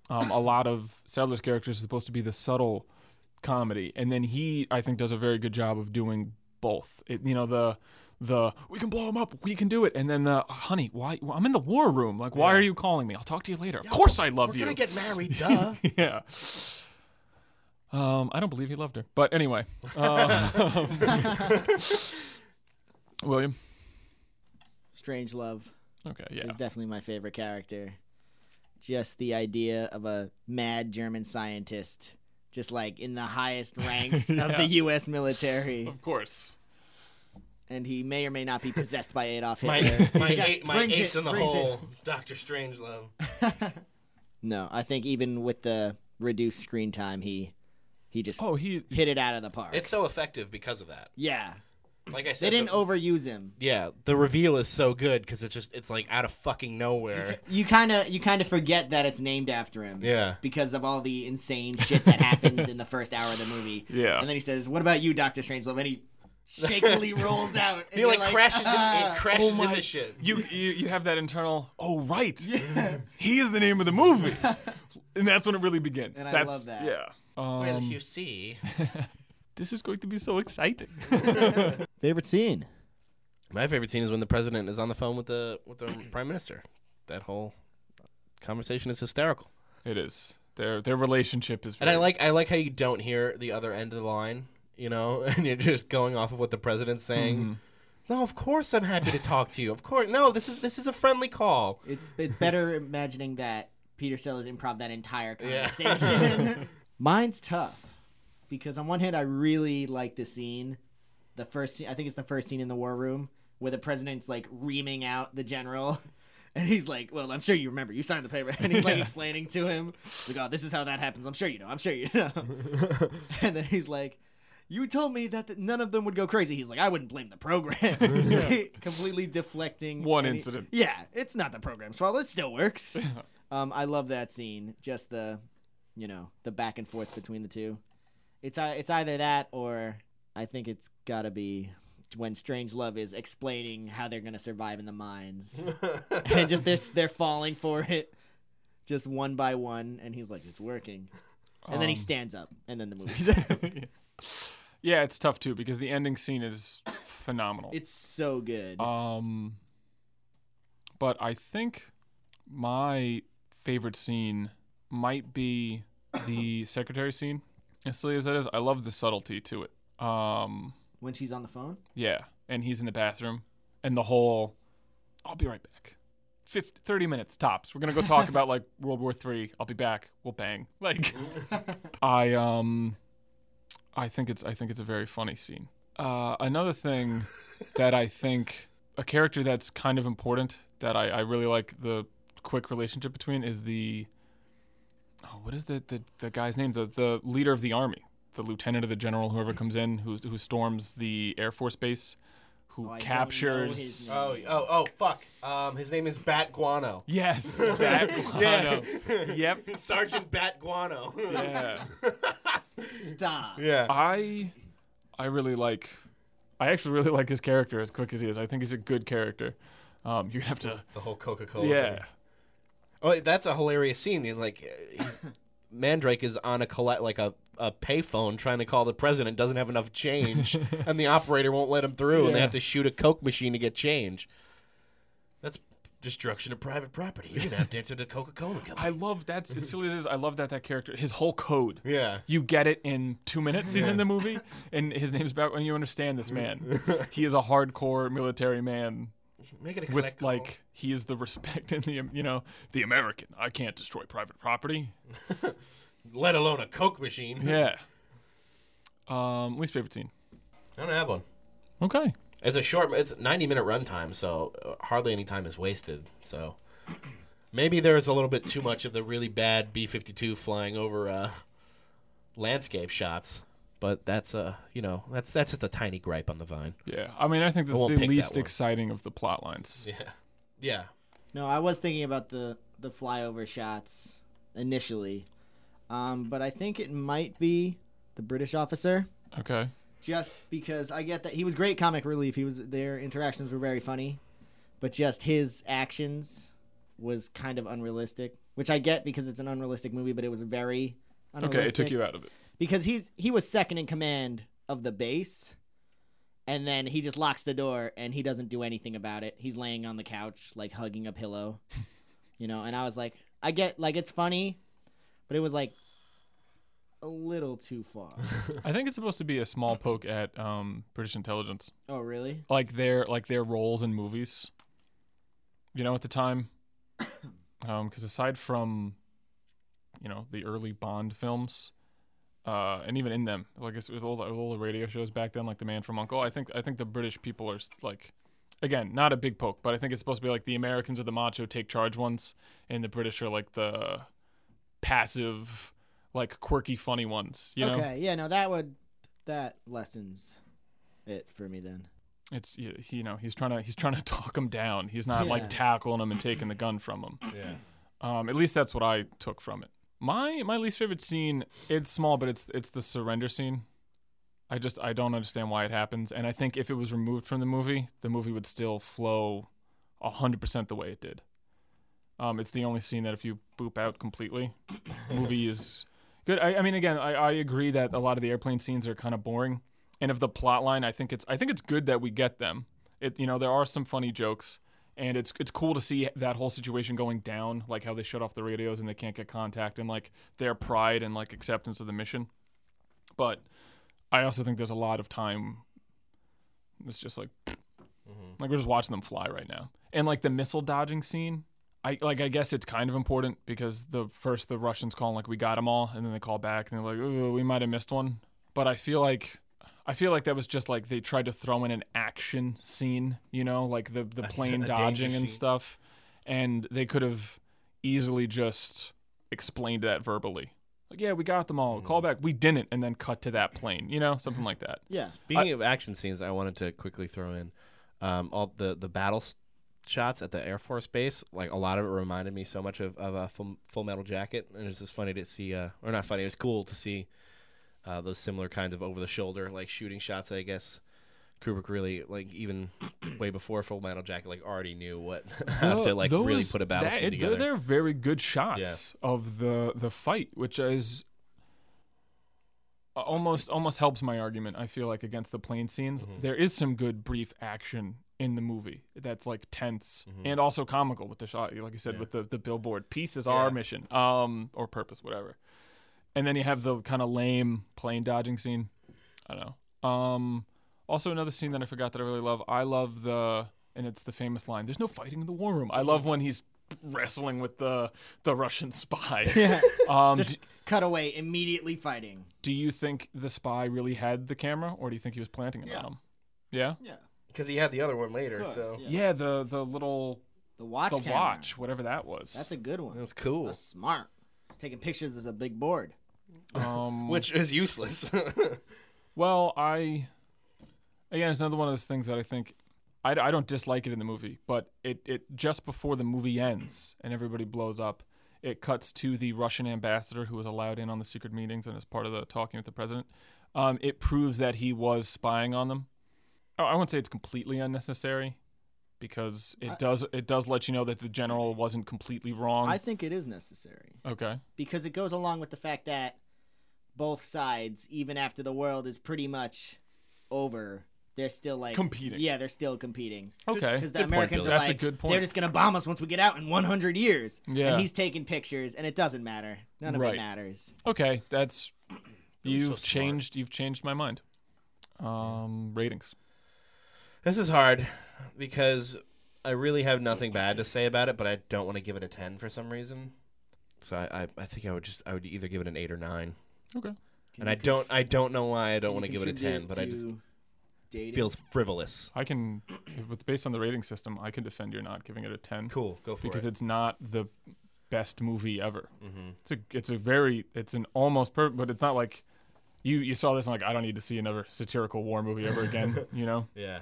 Um, a lot of Sellers' characters are supposed to be the subtle comedy, and then he, I think, does a very good job of doing both. It, you know, the the we can blow him up, we can do it, and then the honey, why? well, I'm in the war room. Like, why Yeah. are you calling me? I'll talk to you later. Of course, I love we're you. gonna get married, duh. yeah. Um, I don't believe he loved her, but anyway. Um, William. Strangelove Okay, yeah. is definitely my favorite character. Just the idea of a mad German scientist, just like in the highest ranks of the U.S. military, Of course. And he may or may not be possessed by Adolf my Hitler. my, He just a- my ace it- in the hole, Doctor Strangelove. No, I think even with the reduced screen time, he he just Oh, he hit it out of the park. It's so effective because of that. yeah, Like I said, they didn't the, overuse him. yeah, the reveal is so good because it's just it's like out of fucking nowhere. You kind of you kind of forget that it's named after him. Yeah. Because of all the insane shit that happens in the first hour of the movie. Yeah. And then he says, "What about you, Doctor Strangelove?" And he shakily rolls out. and He you're like, crashes "Ah." in, it crashes Oh my- into shit. You, you you have that internal. Oh right, yeah. he is the name of the movie, and that's when it really begins. And I that's, love that. Yeah. Um, well, you see, this is going to be so exciting. Favorite scene? my favorite scene is when the president is on the phone with the with the prime minister. That whole conversation is hysterical, it is. Their their relationship is. and I like I like how you don't hear the other end of the line. You know, and you're just going off of what the president's saying. Mhm. No, of course I'm happy to talk to you. Of course, no, this is this is a friendly call. It's it's better imagining that Peter Sellers improv that entire Yeah. conversation. Mine's tough because on one hand I really like the scene, the first scene. I think it's the first scene in the war room where the president's like reaming out the general. And he's like, "Well, I'm sure you remember. You signed the paper." And he's like explaining to him, like, "Oh, this is how that happens. I'm sure you know. I'm sure you know." and then he's like, "You told me that th- none of them would go crazy." He's like, "I wouldn't blame the program." Completely deflecting One any- incident. Yeah, it's not the program's fault. It still works. um, I love that scene. Just the, you know, the back and forth between the two. It's uh, it's either that or I think it's got to be when Strangelove is explaining how they're gonna survive in the mines, and just this they're falling for it, just one by one, and he's like, "It's working," and then he Um, stands up, and then the movie's. Yeah, it's tough too because the ending scene is phenomenal. it's so good. Um, but I think my favorite scene might be the secretary scene, as silly as that is, I love the subtlety to it. Um, When she's on the phone. yeah, and he's in the bathroom, and the whole, I'll be right back. 50, 30 minutes tops. We're gonna go talk about like World War Three. I'll be back. We'll bang. Like, I um, I think it's I think it's a very funny scene. Uh, another thing that I think a character that's kind of important that I, I really like the quick relationship between is the oh what is the the, the guy's name the the leader of the army the lieutenant of the general whoever comes in who who storms the air force base who Oh, I don't know captures. Oh, oh, oh, fuck. Um, his name is Bat Guano. yes Bat guano. yep Sergeant Bat Guano. yeah Stop. yeah. I I really like I actually really like his character as quick as he is. I think he's a good character. Um, you have to The whole Coca Cola. yeah. Oh, that's a hilarious scene. He's like, he's, Mandrake is on a collect like a, a payphone trying to call the president. Doesn't have enough change, and the operator won't let him through, and they have to shoot a Coke machine to get change. That's destruction of private property. You're gonna have to answer to Coca Cola company. I love that's as silly as it is. I love that that character his whole code. yeah. You get it in two minutes. He's in the movie, and his name's about when you understand this man. he is a hardcore military man Make it a with like he is the respect in the you know the American. I can't destroy private property. let alone a Coke machine. Yeah. Um, least favorite scene. I don't have one. Okay. It's a short. It's 90 minute runtime, so uh, hardly any time is wasted. So maybe there's a little bit too much of the really bad B52 flying over uh, landscape shots. But that's uh, you know, that's that's just a tiny gripe on the vine. Yeah. I mean, I think that's won't the pick that least exciting of the plot lines. Yeah, yeah. No, I was thinking about the the flyover shots initially, um, but I think it might be the British officer. Okay. Just because I get that he was great comic relief. He was their interactions were very funny, but just his actions was kind of unrealistic, which I get because it's an unrealistic movie. But it was very unrealistic. Okay. It took you out of it. because he's he was second in command of the base and then he just locks the door and he doesn't do anything about it he's laying on the couch like hugging a pillow you know and i was like i get like it's funny but it was like a little too far. I think it's supposed to be a small poke at um, British intelligence, oh really? Like their like their roles in movies. You know, at the time, because aside from, you know, the early Bond films, uh, and even in them, like it's with all the, all the radio shows back then, like The Man from Uncle, I think I think the British people are like, again, not a big poke, but I think it's supposed to be like the Americans are the macho take charge ones, and the British are like the passive, like quirky, funny ones. You know, okay yeah no that would that lessens it for me then it's y- you know he's trying to he's trying to talk him down. He's not Yeah. like tackling him and taking the gun from him. Yeah. Um, at least that's what I took from it. My my least favorite scene. It's small, but it's it's the surrender scene. I just I don't understand why it happens, and I think if it was removed from the movie, the movie would still flow hundred percent the way it did. Um, it's the only scene that if you boop out completely, the movie is good. I, I mean, again, I, I agree that a lot of the airplane scenes are kind of boring, and of the plot line, I think it's I think it's good that we get them. It you know there are some funny jokes, and it's it's cool to see that whole situation going down, like how they shut off the radios and they can't get contact, and like their pride and like acceptance of the mission. But I also think there's a lot of time. It's just like mm-hmm. like we're just watching them fly right now, and like the missile dodging scene. I like I guess it's kind of important because the first the Russians call like we got them all, and then they call back and they're like, Ooh, we might have missed one. But I feel like I feel like that was just like they tried to throw in an action scene, you know, like the the plane dodging and scene. stuff, and they could have easily just explained that verbally. Like, yeah, we got them all. Mm. Call back. We didn't, and then cut to that plane, you know, something like that. yeah Speaking of action scenes, I wanted to quickly throw in um, all the the battle s- shots at the Air Force Base. Like a lot of it reminded me so much of, of a full, full Metal Jacket, and it's just funny to see, uh, or not funny. It was cool to see uh, those similar kinds of over the shoulder like shooting shots. I guess Kubrick really like even way before Full Metal Jacket like already knew what how to like really put a battle that- scene together. They're, they're very good shots of the the fight, which is almost almost helps my argument. I feel like against the plane scenes, Mm-hmm. There is some good brief action in the movie that's like tense Mm-hmm. and also comical with the shot, like you said, with the the billboard. Peace is our mission, um, or purpose, whatever. and then you have the kind of lame plane dodging scene. I don't know. Um, also another scene that I forgot that I really love. I love the and it's the famous line. There's no fighting in the war room. I love when he's wrestling with the the Russian spy. Yeah. Um, Just do, cut away, immediately fighting. do you think the spy really had the camera, or do you think he was planting it Yeah. on him? Yeah. Yeah. Because he had the other one later, course, so yeah. Yeah. The the little The watch the camera. watch, whatever that was. That's a good it one. was cool. That's smart. It's taking pictures as a big board. um, Which is useless. Well, I again, it's another one of those things that I think I, I don't dislike it in the movie, but it it just before the movie ends and everybody blows up, it cuts to the Russian ambassador who was allowed in on the secret meetings and is part of the talking with the president. Um, it proves that he was spying on them. I I wouldn't say it's completely unnecessary because it I- does it does let you know that the general wasn't completely wrong. I think it is necessary okay. because it goes along with the fact that both sides, even after the world is pretty much over, they're still like Competing. Yeah, they're still competing. Okay. Because the Good Americans Billy. are That's a like, good point. they're just gonna bomb us once we get out in 100 years. Yeah. And he's taking pictures, and it doesn't matter. None of Right. it matters. Okay, that's you've smart. changed you've changed my mind. Um ratings. This is hard because I really have nothing bad to say about it, but I don't want to give it a ten for some reason. So I, I, I think I would just I would either give it an eight or nine. Okay. Can and I you don't I don't know why I don't want to give it a ten, but I just dating? feels frivolous. I can with based on the rating system, I can defend your not giving it a 10 Cool, go for because it. it's not the best movie ever. mm-hmm. It's a it's a very it's an almost perfect but it's not like you you saw this and like I don't need to see another satirical war movie ever again, you know? Yeah,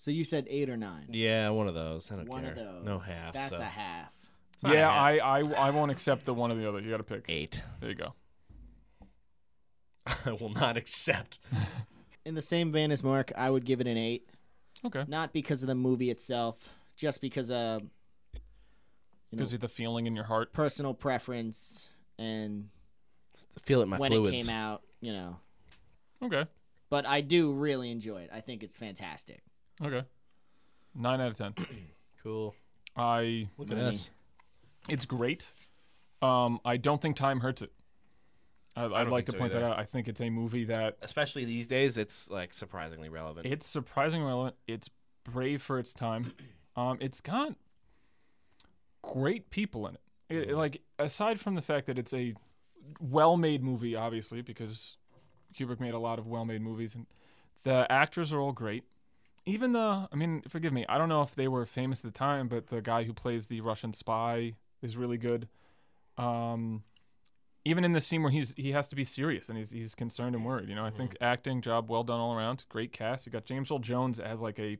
So you said eight or nine. yeah, one of those. I don't One care. of those. No half. That's so. a half. It's not a yeah, half. I, I I won't accept the one or the other. You got to pick. eight. There you go. I will not accept. In the same vein as Mark, I would give it an eight. Okay. Not because of the movie itself, just because of you know, Gives the feeling in your heart. personal preference and Feel it in my when fluids. it came out, you know. Okay. But I do really enjoy it. I think it's fantastic. Okay. 9 out of 10. Cool. I Look at Money. us. It's great. Um, I don't think time hurts it. I, I'd don't like to so point that out. I think it's a movie that Especially these days, it's like surprisingly relevant. it's surprisingly relevant. It's brave for its time. Um, it's got great people in it. It- Mm-hmm. Like aside from the fact that it's a well-made movie, obviously because Kubrick made a lot of well-made movies, and the actors are all great. Even the, I mean, forgive me, I don't know if they were famous at the time, but the guy who plays the Russian spy is really good. Um, even in the scene where he's he has to be serious and he's he's concerned and worried. You know, I think acting job well done all around. Great cast. You got James Earl Jones as like a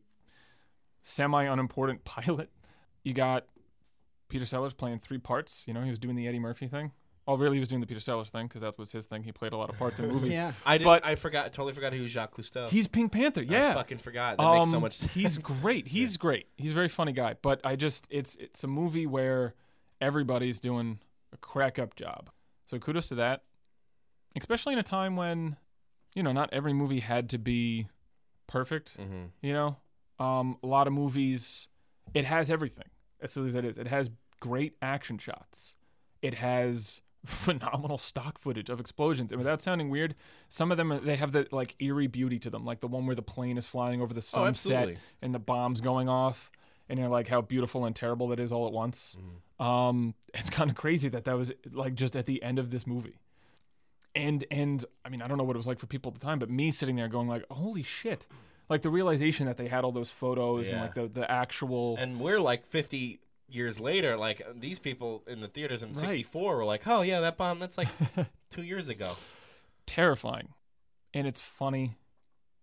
semi unimportant pilot. You got Peter Sellers playing three parts. You know, he was doing the Eddie Murphy thing. Oh, really? He was doing the Peter Sellers thing because that was his thing. He played a lot of parts in movies. Yeah. I did, but- I forgot. Totally forgot he was Jacques Clouseau. He's Pink Panther. Yeah, I Yeah. fucking forgot. That makes so Um, much sense. he's great. He's great. He's a very funny guy. But I just it's it's a movie where everybody's doing a crack up job. So kudos to that. Especially in a time when, you know, not every movie had to be perfect. hmm You know, um, a lot of movies, it has everything. As silly as it is, it has great action shots. It has phenomenal stock footage of explosions, and without sounding weird, some of them they have the like eerie beauty to them, like the one where the plane is flying over the sunset absolutely. and the bombs going off, and you're like, how beautiful and terrible that is all at once. Um, it's kind of crazy that that was like just at the end of this movie. And and I mean I don't know what it was like for people at the time, but me sitting there going like, holy shit, like the realization that they had all those photos and like the the actual And we're like 50 years later. Like these people in the theaters in Right. '64 were like, "Oh yeah, that bomb. That's like two years ago." terrifying, and it's funny,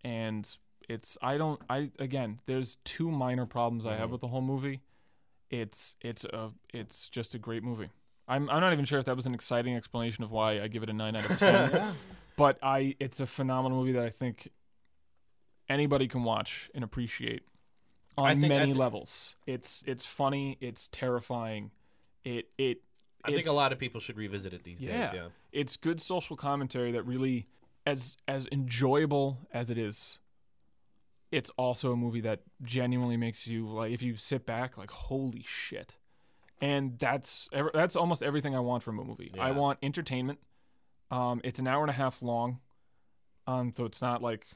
and it's I don't I again there's two minor problems I have Mhm. with the whole movie. It's it's a it's just a great movie. I'm I'm not even sure if that was an exciting explanation of why I give it a nine out of ten. Yeah. but I it's a phenomenal movie that I think anybody can watch and appreciate on think- many thi- levels. It's it's funny, it's terrifying. It it I think a lot of people should revisit it these Yeah. days. Yeah. it's good social commentary that really as as enjoyable as it is it's also a movie that genuinely makes you like if you sit back like holy shit and that's that's almost everything I want from a movie. I want entertainment. Um, it's an hour and a half long, um, so it's not like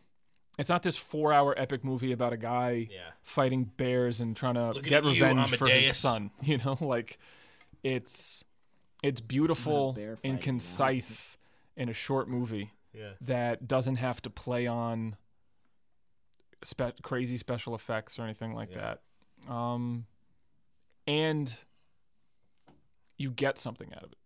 it's not this four-hour epic movie about a guy Yeah. fighting bears and trying to Looking get at you, revenge for his son. You know, like it's it's beautiful bear fighting, and no. concise in a short movie Yeah. that doesn't have to play on spe- crazy special effects or anything like Yeah. that. Um, and you get something out of it.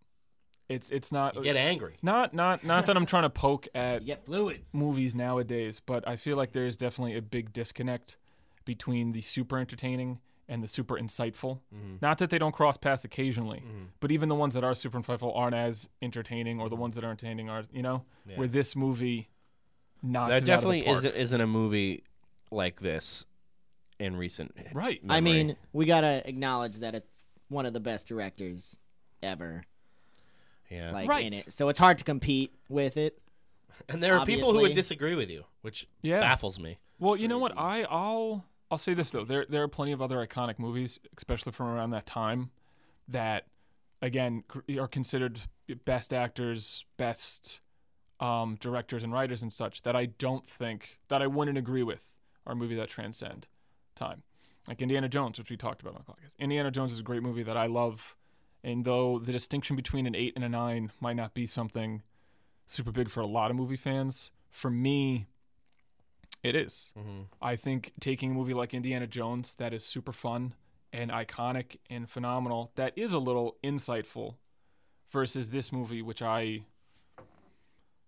It's it's not You get angry. not not not that I'm trying to poke at You get fluids. movies nowadays, but I feel like there's definitely a big disconnect between the super entertaining and the super insightful. Mm-hmm. Not that they don't cross paths occasionally, but even the ones that are super insightful aren't as entertaining, or the ones that are entertaining are, you know, Yeah. where this movie knocks There definitely out of the isn't, isn't a movie like this in recent. park. right. I mean, we gotta acknowledge that it's one of the best directors ever, Yeah. like Right. in it. So it's hard to compete with it. and there are people who would disagree with you, which Yeah. baffles me. Well, you know what? I I'll I'll say this though. There there are plenty of other iconic movies, especially from around that time, that again are considered best actors, best um, directors and writers and such that I don't think that I wouldn't agree with are a movie that transcend time. Like Indiana Jones, which we talked about on the podcast. Indiana Jones is a great movie that I love, and though the distinction between an eight and a nine might not be something super big for a lot of movie fans, for me, it is. Mm-hmm. I think taking a movie like Indiana Jones that is super fun and iconic and phenomenal, that is a little insightful, versus this movie, which I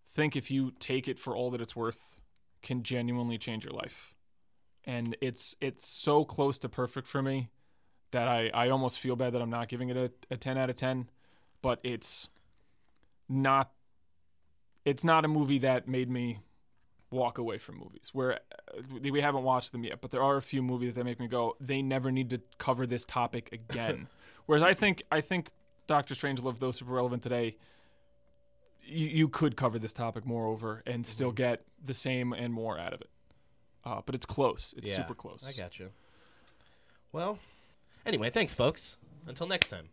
think if you take it for all that it's worth, can genuinely change your life. And it's it's so close to perfect for me that I, I almost feel bad that I'm not giving it a, a 10 out of 10, but it's not it's not a movie that made me walk away from movies. Where uh, we haven't watched them yet but there are a few movies that make me go they never need to cover this topic again. Whereas i think i think doctor strangelove though super relevant today you, you could cover this topic more over and still get the same and more out of it. Uh, but it's close. It's Yeah, super close. I got you. Well, anyway, thanks, folks. Until next time.